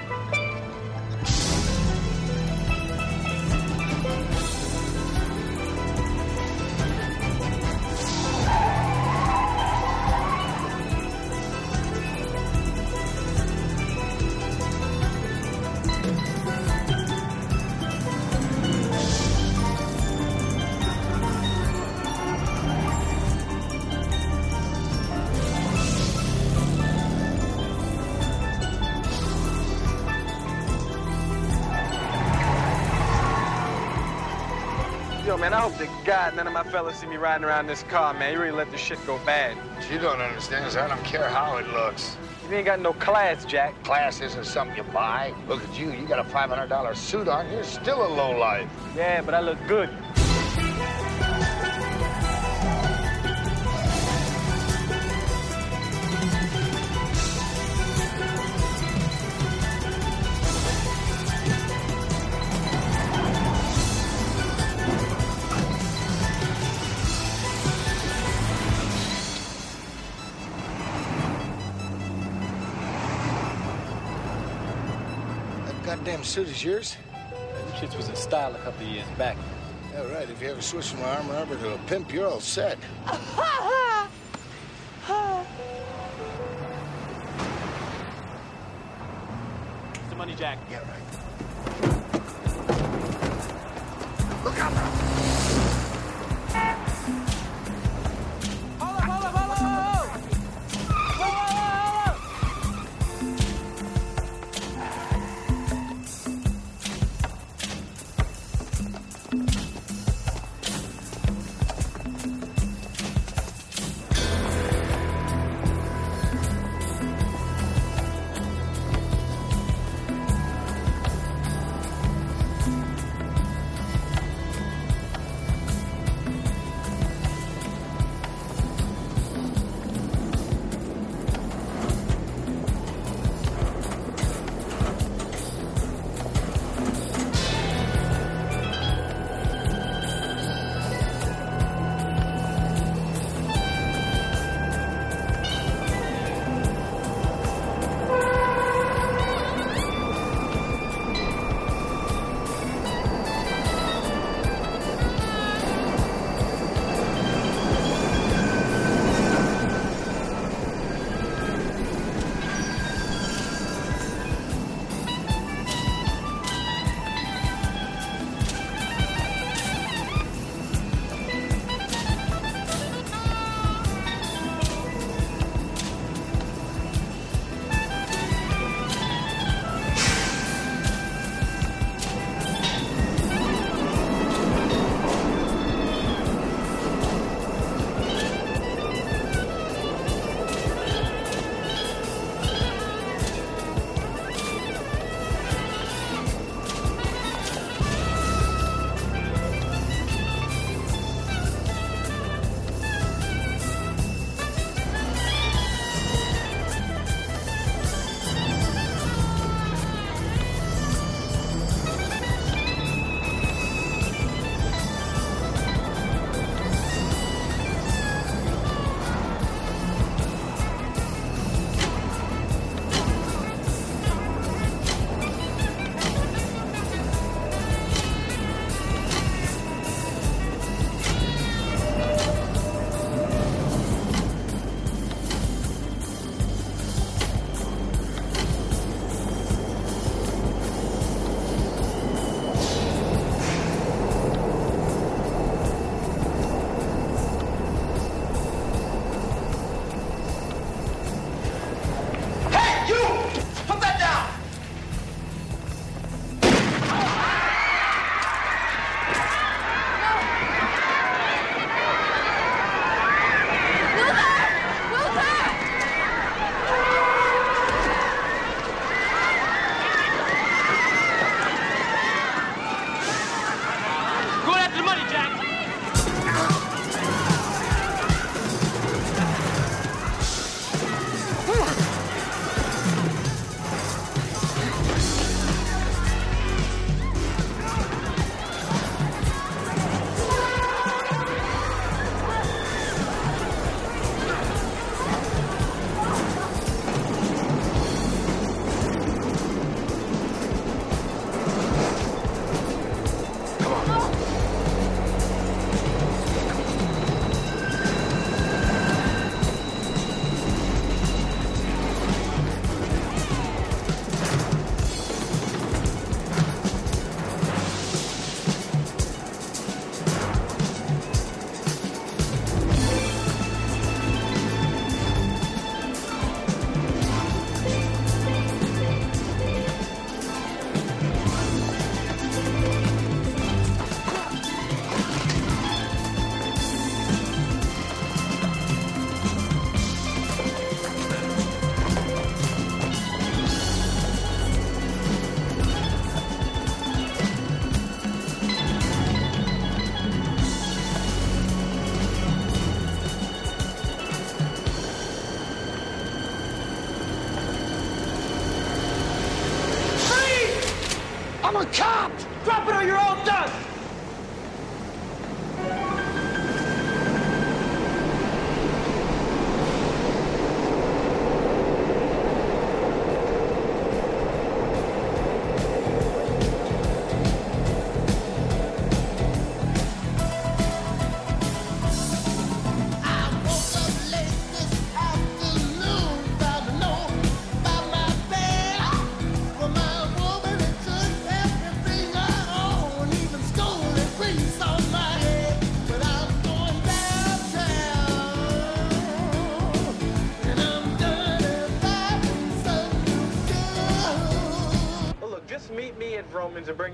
Man, I hope to God none of my fellas see me riding around this car, man. You really let this shit go bad. You don't understand is I don't care how it looks. You ain't got no class, Jack. Class isn't something you buy. Look at you. You got a $500 suit on. You're still a lowlife. Yeah, but I look good. Suit is yours? Them shits was in style a couple of years back. Yeah, right. If you ever switch from an arm robber to a pimp, you're all set. (laughs) Ah,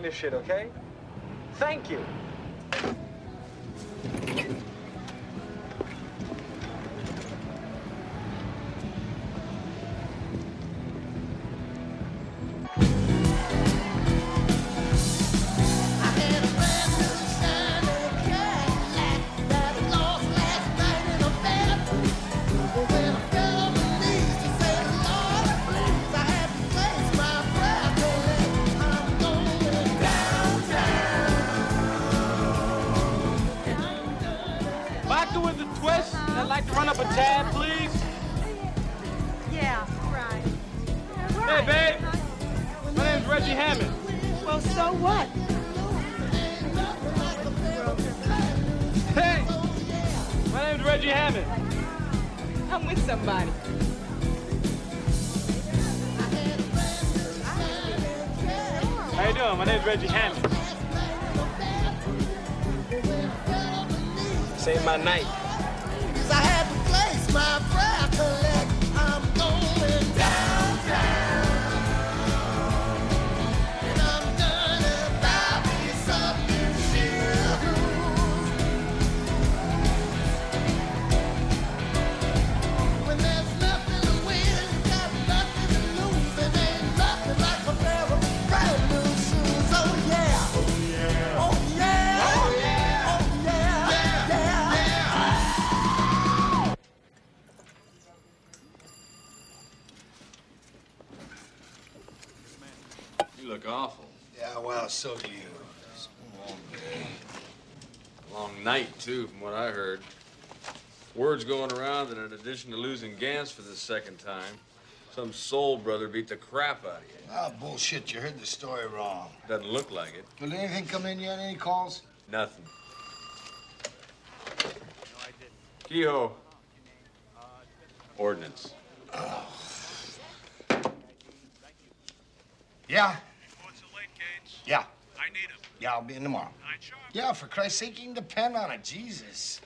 this shit, okay? Thank you. Second time, some soul brother beat the crap out of you. Ah, bullshit. You heard the story wrong. Doesn't look like it. Will anything come in yet? Any calls? Nothing. Kehoe. Ordnance. Yeah. Yeah. I need him. Yeah, I'll be in tomorrow. Yeah, for Christ's sake, you can depend on it. Jesus.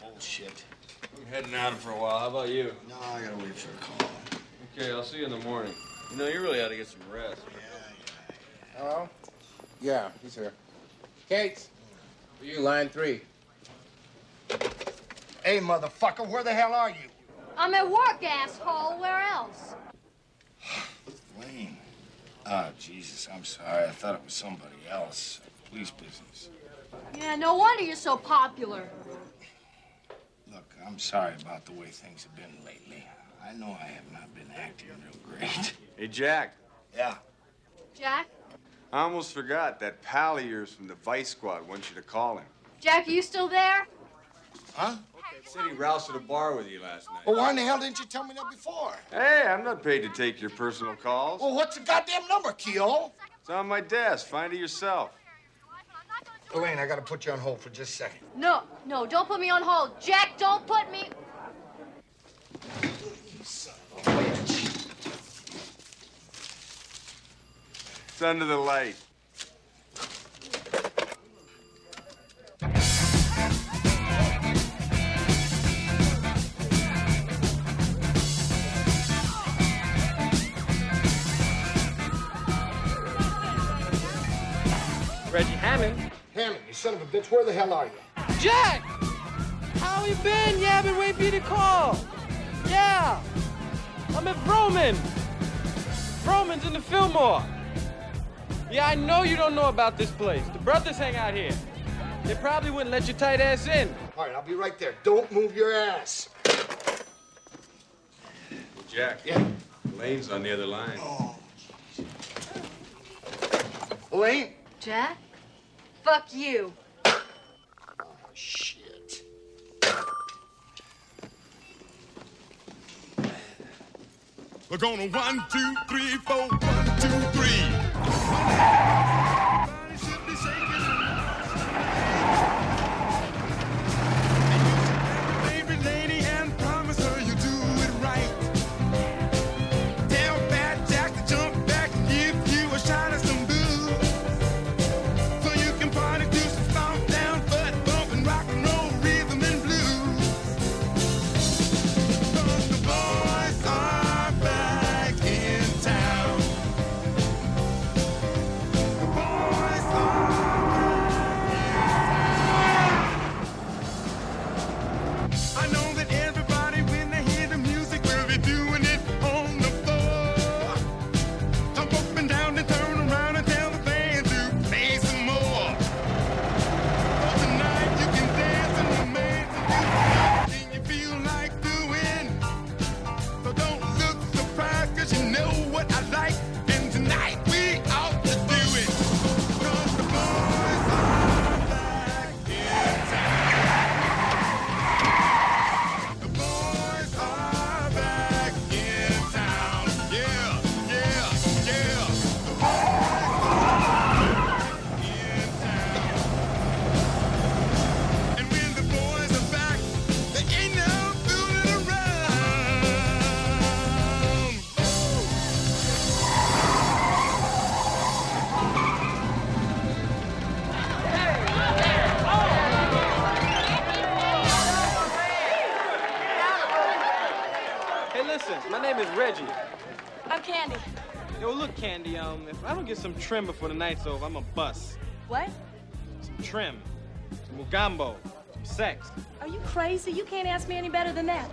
Bullshit. I'm heading out for a while. How about you? No, I gotta wait for a call. Okay, I'll see you in the morning. You know, you really ought to get some rest. Yeah. Hello? Yeah, he's here. Kate, for you, line three. Hey, motherfucker, where the hell are you? I'm at work, asshole. Where else? (sighs) Wayne. Oh, ah, Jesus, I'm sorry. I thought it was somebody else. Police business. Yeah, no wonder you're so popular. Look, I'm sorry about the way things have been lately. I know I have not been acting real great. (laughs) Hey, Jack. Yeah. Jack? I almost forgot that pal of yours from the Vice Squad wants you to call him. Jack, are you still there? Huh? Said he roused at a bar with you last night. Well, why in the hell didn't you tell me that before? Hey, I'm not paid to take your personal calls. Well, what's the goddamn number, Kehoe? It's on my desk. Find it yourself. Elaine, I gotta put you on hold for just a second. No, no, don't put me on hold. Jack, don't put me. It's under the light. Reggie Hammond. Hammond, you son of a bitch, where the hell are you? Jack! How you been? Yeah, I've been waiting for you to call. Yeah. I'm at Vroman. Vroman's in the Fillmore. Yeah, I know you don't know about this place. The brothers hang out here. They probably wouldn't let your tight ass in. All right, I'll be right there. Don't move your ass. Jack. Yeah. Lane's on the other line. Oh, Who ain't? Jack? Fuck you. Oh, Shit. We're gonna one, two, three, four, one, two, three. Some trim before the night's over, I'm a bust. What? Some trim, some mugambo, some sex. Are you crazy? You can't ask me any better than that.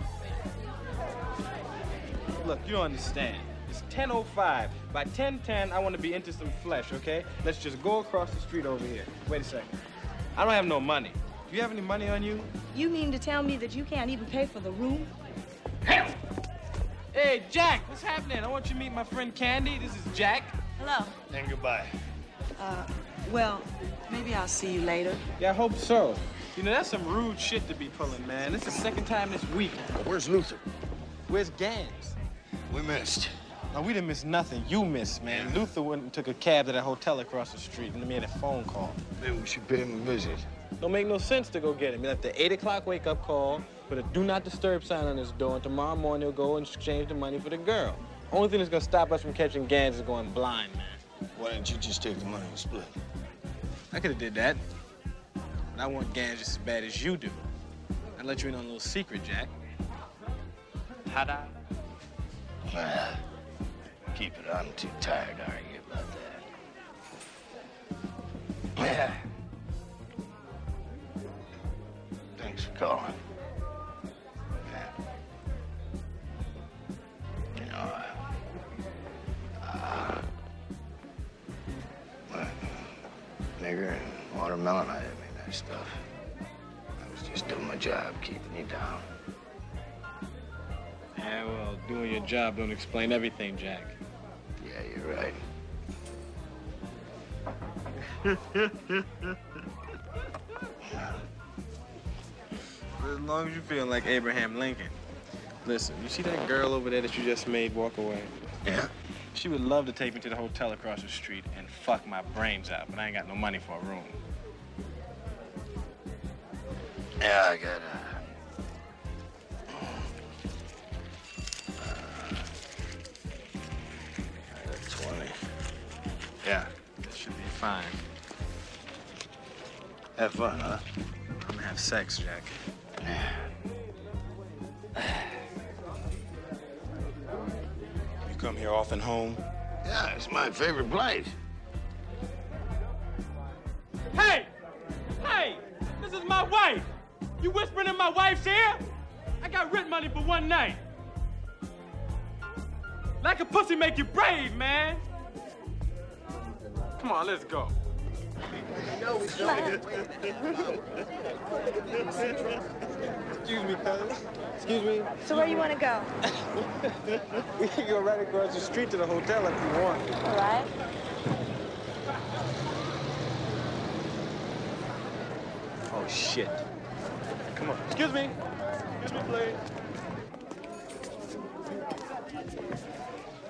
Look, you don't understand. It's 10.05. By 10.10, I want to be into some flesh, okay? Let's just go across the street over here. Wait a second. I don't have no money. Do you have any money on you? You mean to tell me that you can't even pay for the room? Hey, Jack, what's happening? I want you to meet my friend Candy. This is Jack. Hello. And goodbye. Uh, well, maybe I'll see you later. Yeah, I hope so. You know, that's some rude shit to be pulling, man. It's the second time this week. Where's Luther? Where's Ganz? We missed. No, we didn't miss nothing. You missed, man. Luther went and took a cab to that hotel across the street and made a phone call. Maybe we should pay him a visit. Don't make no sense to go get him. He left the 8 o'clock wake up call, put a do not disturb sign on his door, and tomorrow morning he'll go and exchange the money for the girl. Only thing that's gonna stop us from catching Ganz is going blind, man. Why didn't you just take the money and split? I could have did that. But I want Ganz just as bad as you do. I'd let you in on a little secret, Jack. Ta-da. Well, keep it. I'm too tired to argue about that. Yeah. Thanks for calling. Nigger and watermelon, I didn't mean that stuff. I was just doing my job, keeping you down. Yeah, well, doing your job don't explain everything, Jack. Yeah, you're right. (laughs) As long as you feel like Abraham Lincoln. Listen, you see that girl over there that you just made walk away? Yeah. She would love to take me to the hotel across the street and fuck my brains out, but I ain't got no money for a room. Yeah, I got uh, I got 20. Yeah, this should be fine. Have fun, huh? I'm gonna have sex, Jack. (sighs) (sighs) (sighs) come here often home? Yeah, it's my favorite place. Hey! Hey! This is my wife! You whispering in my wife's ear? I got rent money for one night. Like a pussy make you brave, man. Come on, let's go. Excuse me, cuz. Excuse me? So where do you want to go? (laughs) we can go right across the street to the hotel if you want. All right. Oh, shit. Come on. Excuse me. Excuse me, please.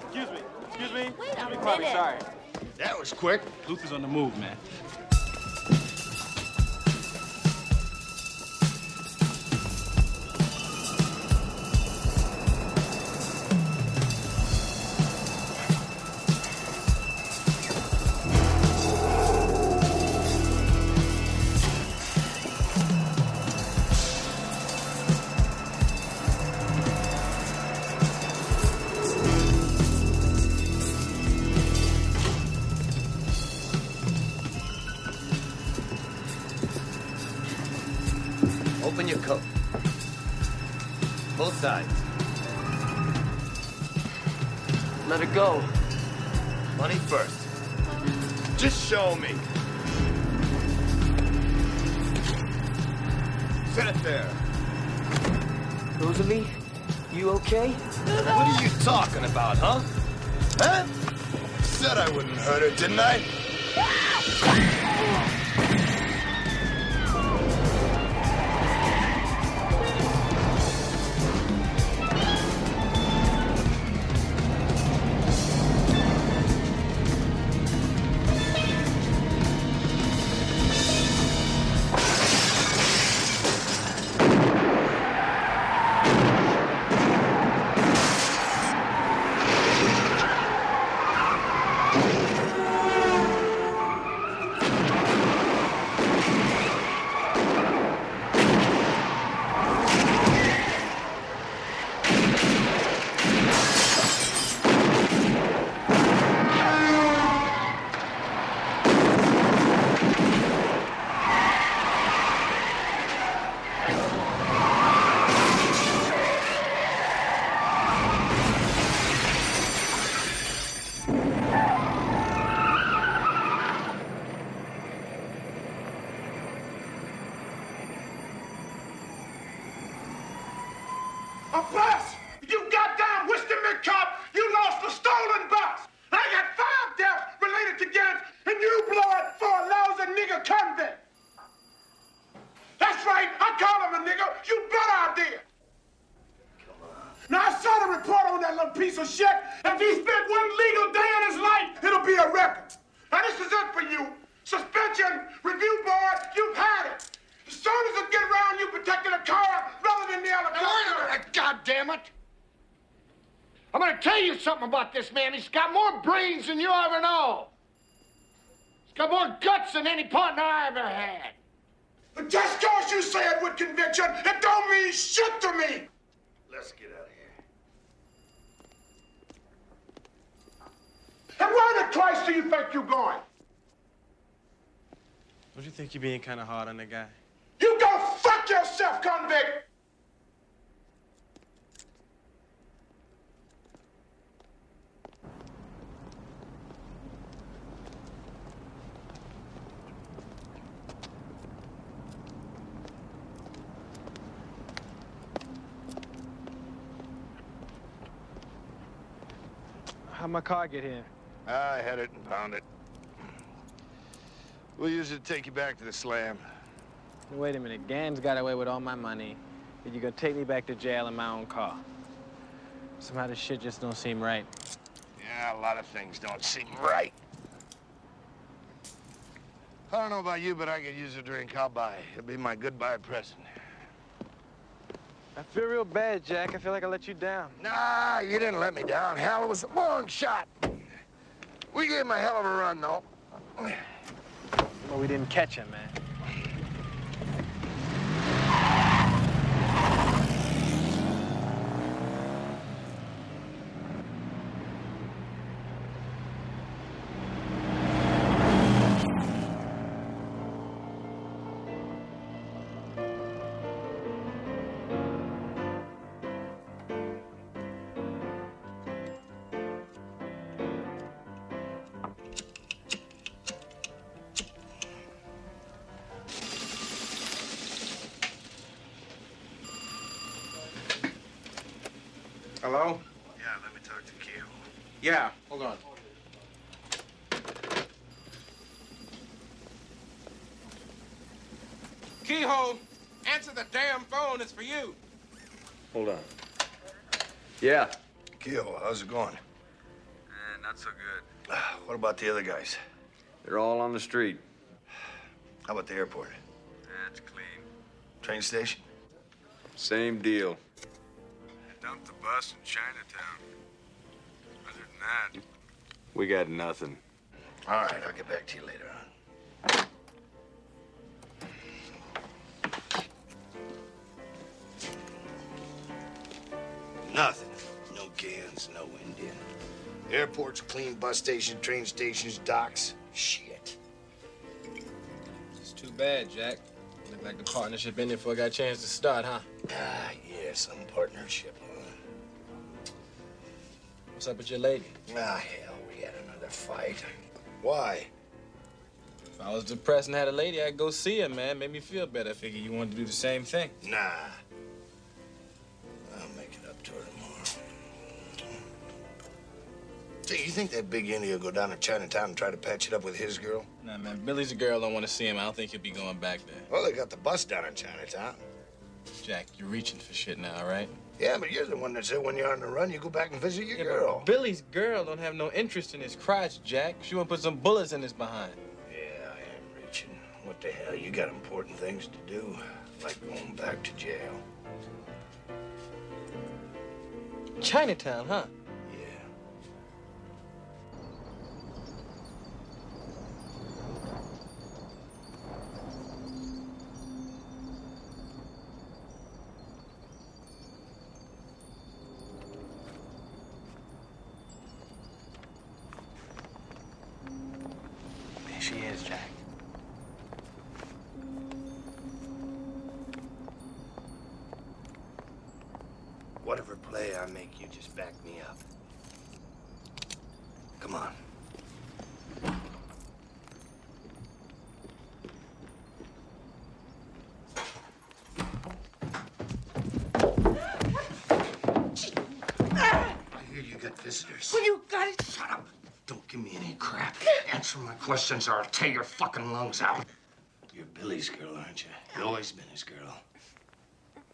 Excuse me. Excuse me. Wait Excuse a me, minute. Sorry. That was quick. Luther's on the move, man. Something about this man. He's got more brains than you ever know. He's got more guts than any partner I ever had. But just cause you say it with conviction, it don't mean shit to me. Let's get out of here. And where the Christ do you think you're going? Don't you think you're being kind of hard on the guy? You go fuck yourself, convict! My car get here? I had it and found it. We'll use it to take you back to the slam. Wait a minute. Ganz got away with all my money. And you're gonna take me back to jail in my own car. Somehow this shit just don't seem right. Yeah, a lot of things don't seem right. I don't know about you, but I could use a drink. I'll buy. It'll be my goodbye present. I feel real bad, Jack. I feel like I let you down. Nah, you didn't let me down. Hell, it was a long shot. We gave him a hell of a run, though. Well, we didn't catch him, man. Phone. It's for you. Hold on. Yeah. Keel, how's it going? Eh, not so good. (sighs) What about the other guys? They're all on the street. How about the airport? That's clean. Train station? Same deal. Dumped the bus in Chinatown. Other than that, we got nothing. All right, I'll get back to you later on. Nothing. No Ganz, no Indian. Airport's clean, bus station, train stations, docks. Shit. It's too bad, Jack. Looked like the partnership ended before I got a chance to start, huh? Ah, yeah, some partnership, huh? What's up with your lady? Ah, hell, we had another fight. Why? If I was depressed and had a lady, I'd go see her, man. Made me feel better. I figured you wanted to do the same thing. Nah. So you think that big Indian will go down to Chinatown and try to patch it up with his girl? Nah, man. Billy's a girl. Don't want to see him. I don't think he'll be going back there. Well, they got the bus down in Chinatown. Jack, you're reaching for shit now, all right? Yeah, but you're the one that said when you're on the run, you go back and visit your Yeah, girl. but Billy's girl don't have no interest in his crotch, Jack. She want to put some bullets in his behind. Yeah, I am reaching. What the hell? You got important things to do, like going back to jail. Chinatown, huh? Just back me up. Come on. I hear you got visitors. Well, you got it. Shut up. Don't give me any crap. Answer my questions or I'll tear your fucking lungs out. You're Billy's girl, aren't you? You've always been his girl.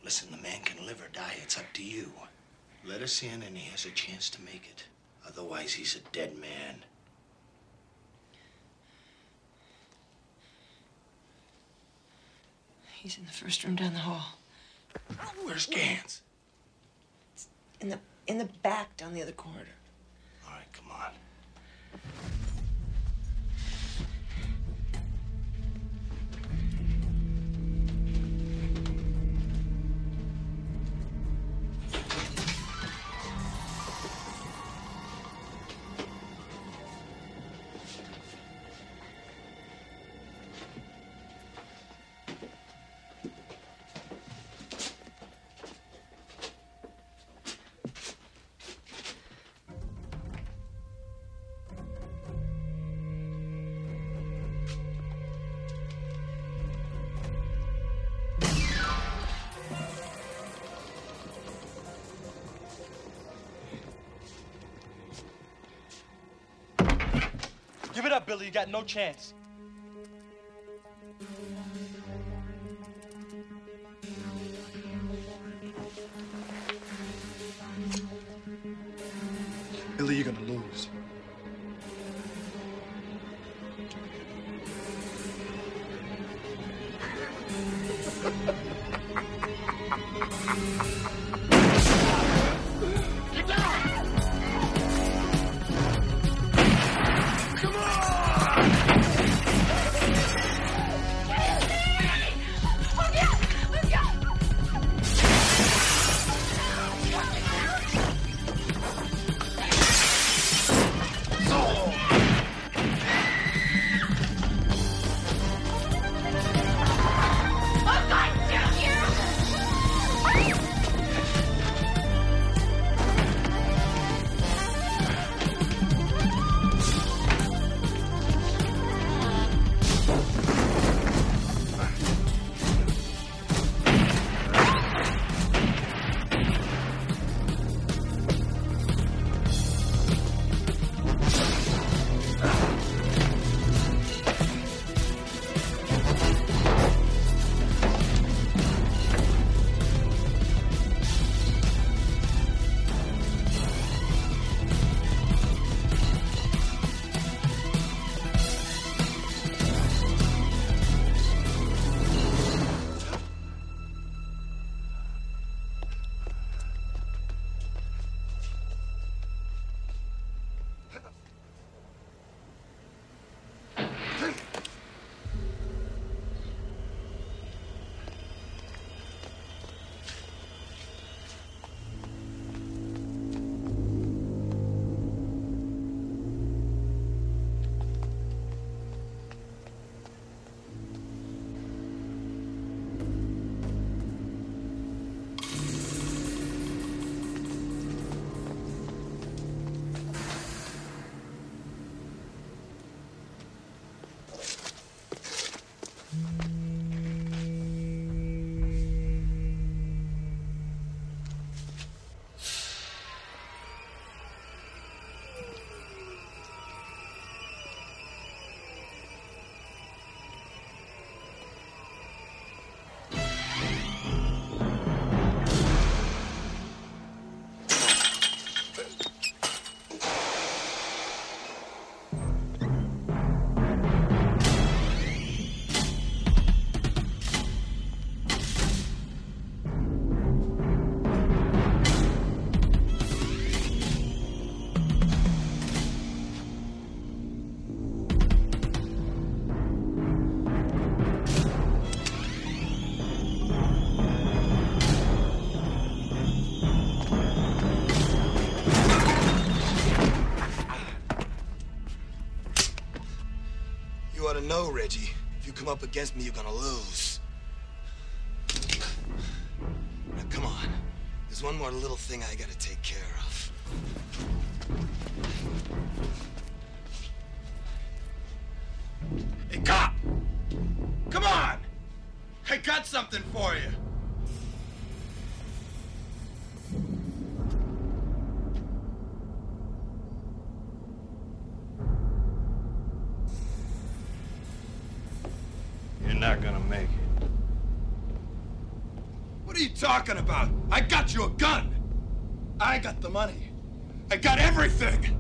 Listen, the man can live or die. It's up to you. Let us in and he has a chance to make it. Otherwise, he's a dead man. He's in the first room down the hall. Where's Ganz? In the in the back down the other corridor. Billy. You got no chance. Know, Reggie. If you come up against me, you're gonna lose. Now, come on. There's one more little thing I gotta take care of. Hey, cop! Come on! I got something for you. Talking about? I got you a gun. I got the money. I got everything.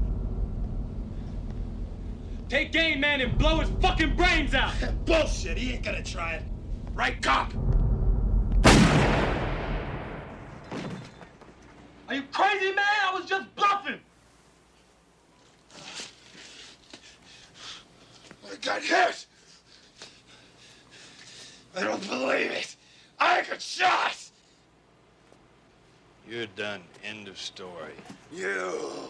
Take game, man, and blow his fucking brains out. (laughs) Bullshit. He ain't gonna try it. Right, cop? Are you crazy, man? I was just bluffing. I got hit. I don't believe it. I got shot. You're done. End of story. You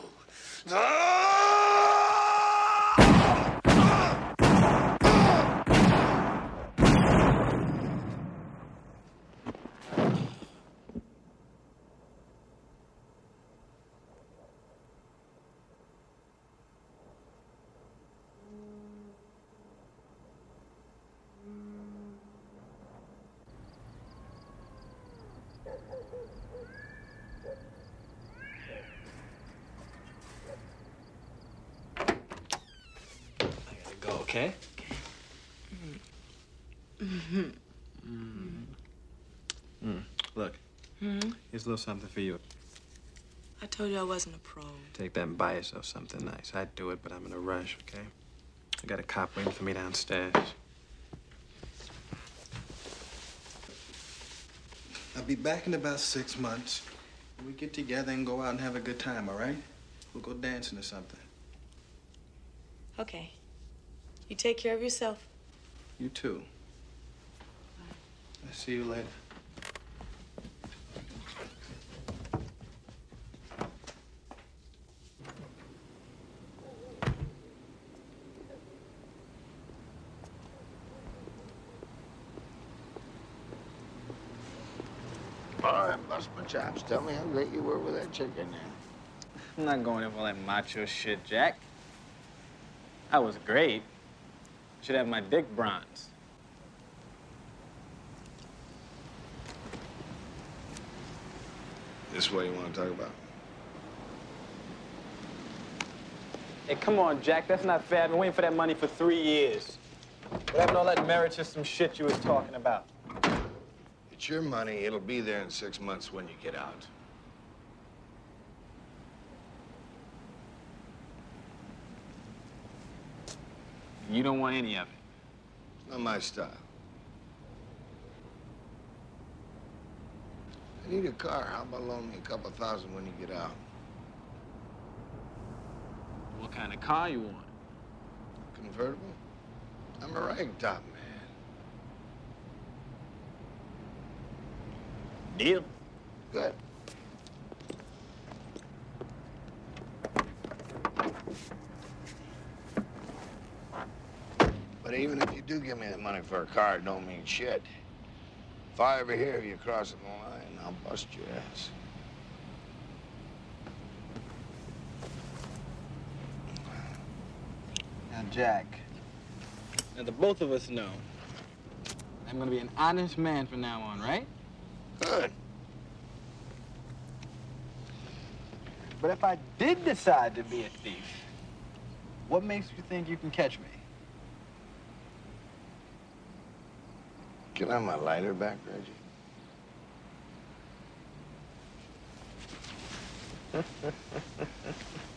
okay? Mm-hmm. Mm. Look, Hmm? Here's a little something for you. I told you I wasn't a pro. Take that and buy yourself something nice. I'd do it, but I'm in a rush, okay? I got a cop waiting for me downstairs. I'll be back in about six months. We get together and go out and have a good time, all right? We'll go dancing or something. Okay. You take care of yourself. You too. Bye. I'll see you later. Right, bust my chops. Tell me how great you were with that chicken there. I'm not going in for that macho shit, Jack. I was great. Should have my dick bronze. This is what you want to talk about? Hey, come on, Jack. That's not fair. I've been waiting for that money for three years. What happened to all that merit system shit you was talking about? It's your money. It'll be there in six months when you get out. You don't want any of it. It's not my style. I need a car. How about loan me a couple thousand when you get out? What kind of car you want? Convertible? I'm a ragtop man. Deal. Good. But even if you do give me the money for a car, it don't mean shit. If I ever hear of you crossing the line, I'll bust your ass. Now, Jack. Now, the both of us know I'm gonna be an honest man from now on, right? Good. But if I did decide to be a thief, what makes you think you can catch me? Can I have my lighter back, Reggie? (laughs)